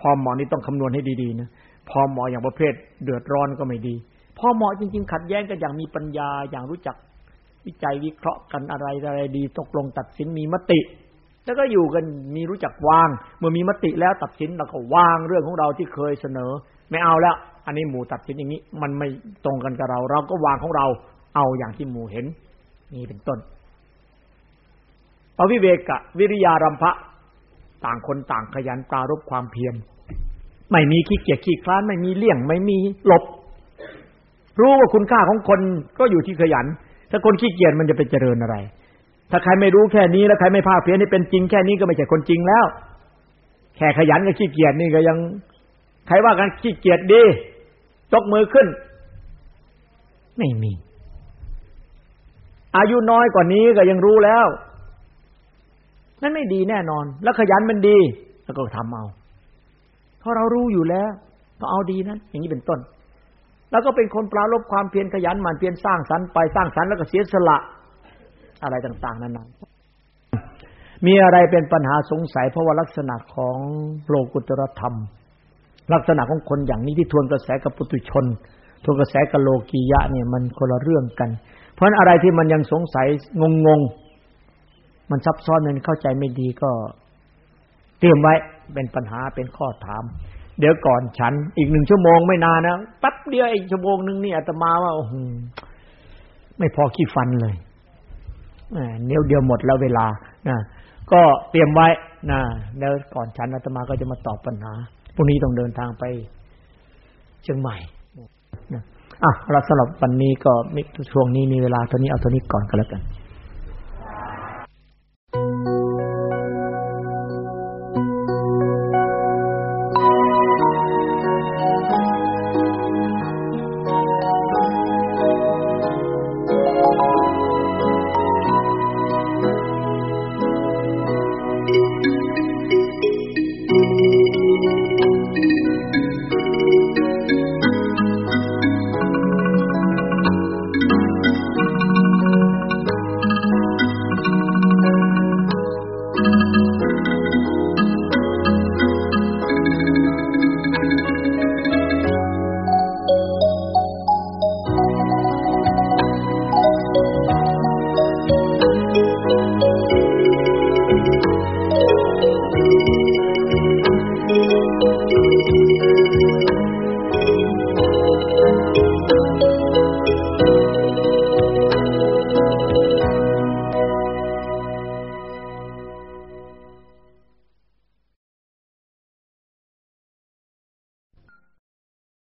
พอเหมาะนี่ต้องคำนวณให้ดีๆนะพอเหมาะอย่างประเภทเดือดร้อนก็ไม่ดี พอเหมาะจริง ๆ ขัดแย้งกันอย่างมีปัญญาอย่างรู้จักวิจัยวิเคราะห์กันอะไรอะไรดี ตกลงตัดสินมีมติ แล้วก็อยู่กันมีรู้จักวาง เมื่อมีมติแล้วตัดสินเราก็วางเรื่องของเราที่เคยเสนอ ไม่เอาแล้ว อันนี้หมูตัดสินอย่างนี้ มันไม่ตรงกันกับเรา เราก็วางของเรา เอาอย่างที่หมูเห็น นี่เป็นต้นปวิเวกะ วิริยารัมภะต่างคนต่างขยันปรารบความเพียรไม่มีขี้เกียจขี้คลานไม่มีเลี่ยง ไม่มีหลบ รู้ว่าคุณค่าของคนก็อยู่ที่ขยัน ถ้าคนขี้เกียจมันจะเป็นเจริญอะไร ถ้าใครไม่รู้แค่นี้แล้วใครไม่ภาคเพียรนี่เป็นจริงแค่นี้ก็ไม่ใช่คนจริงแล้ว แค่ขยันกับขี้เกียจนี่ก็ยัง ใครว่ากันขี้เกียจดี กมือขึ้น ไม่มี อายุน้อยกว่านี้ก็ยังรู้แล้ว นั่นไม่ดีแน่นอน แล้วขยันมันดี แล้วก็ทำเอาเพราะเรารู้อยู่แล้วก็เอาดีนั้น อย่างนี้เป็นต้น แล้วก็เป็นคนปราลบความเพียรขยันหมั่นเพียรสร้างสรรค์ไปสร้างสรรค์แล้วก็เสียสละ อะไรต่างๆนั้นๆมีอะไรเป็นปัญหาสงสัยเพราะว่าลักษณะของโลกุตรธรรม ลักษณะของคนอย่างนี้ที่ทวนกระแสกับปุตุชน ทวนกระแสกับโลกียะเนี่ยมันคนละเรื่องกัน เพราะฉะนั้นอะไรที่มันยังสงสัยงงๆมันซับซ้อนมันเข้าใจไม่ดีก็ เตรียมไว้เป็นปัญหาเป็นข้อถาม เดี๋ยวก่อนฉัน อีกหนึ่งชั่วโมงไม่นานนะแป๊บเดียวอีกชั่วโมงหนึ่งนี่อาตมาว่าโอ้โหไม่พอขี้ฟันเลยเนี้ยวเดียวหมดแล้วเวลานะก็เตรียมไว้นะแล้วก่อนฉันอาตมาก็จะมาตอบปัญหา พรุ่งนี้ต้องเดินทางไปเชียงใหม่อะเราสำหรับวันนี้ก็ช่วงนี้มีเวลาเท่านี้เอาเท่านี้ก่อนก็แล้วกัน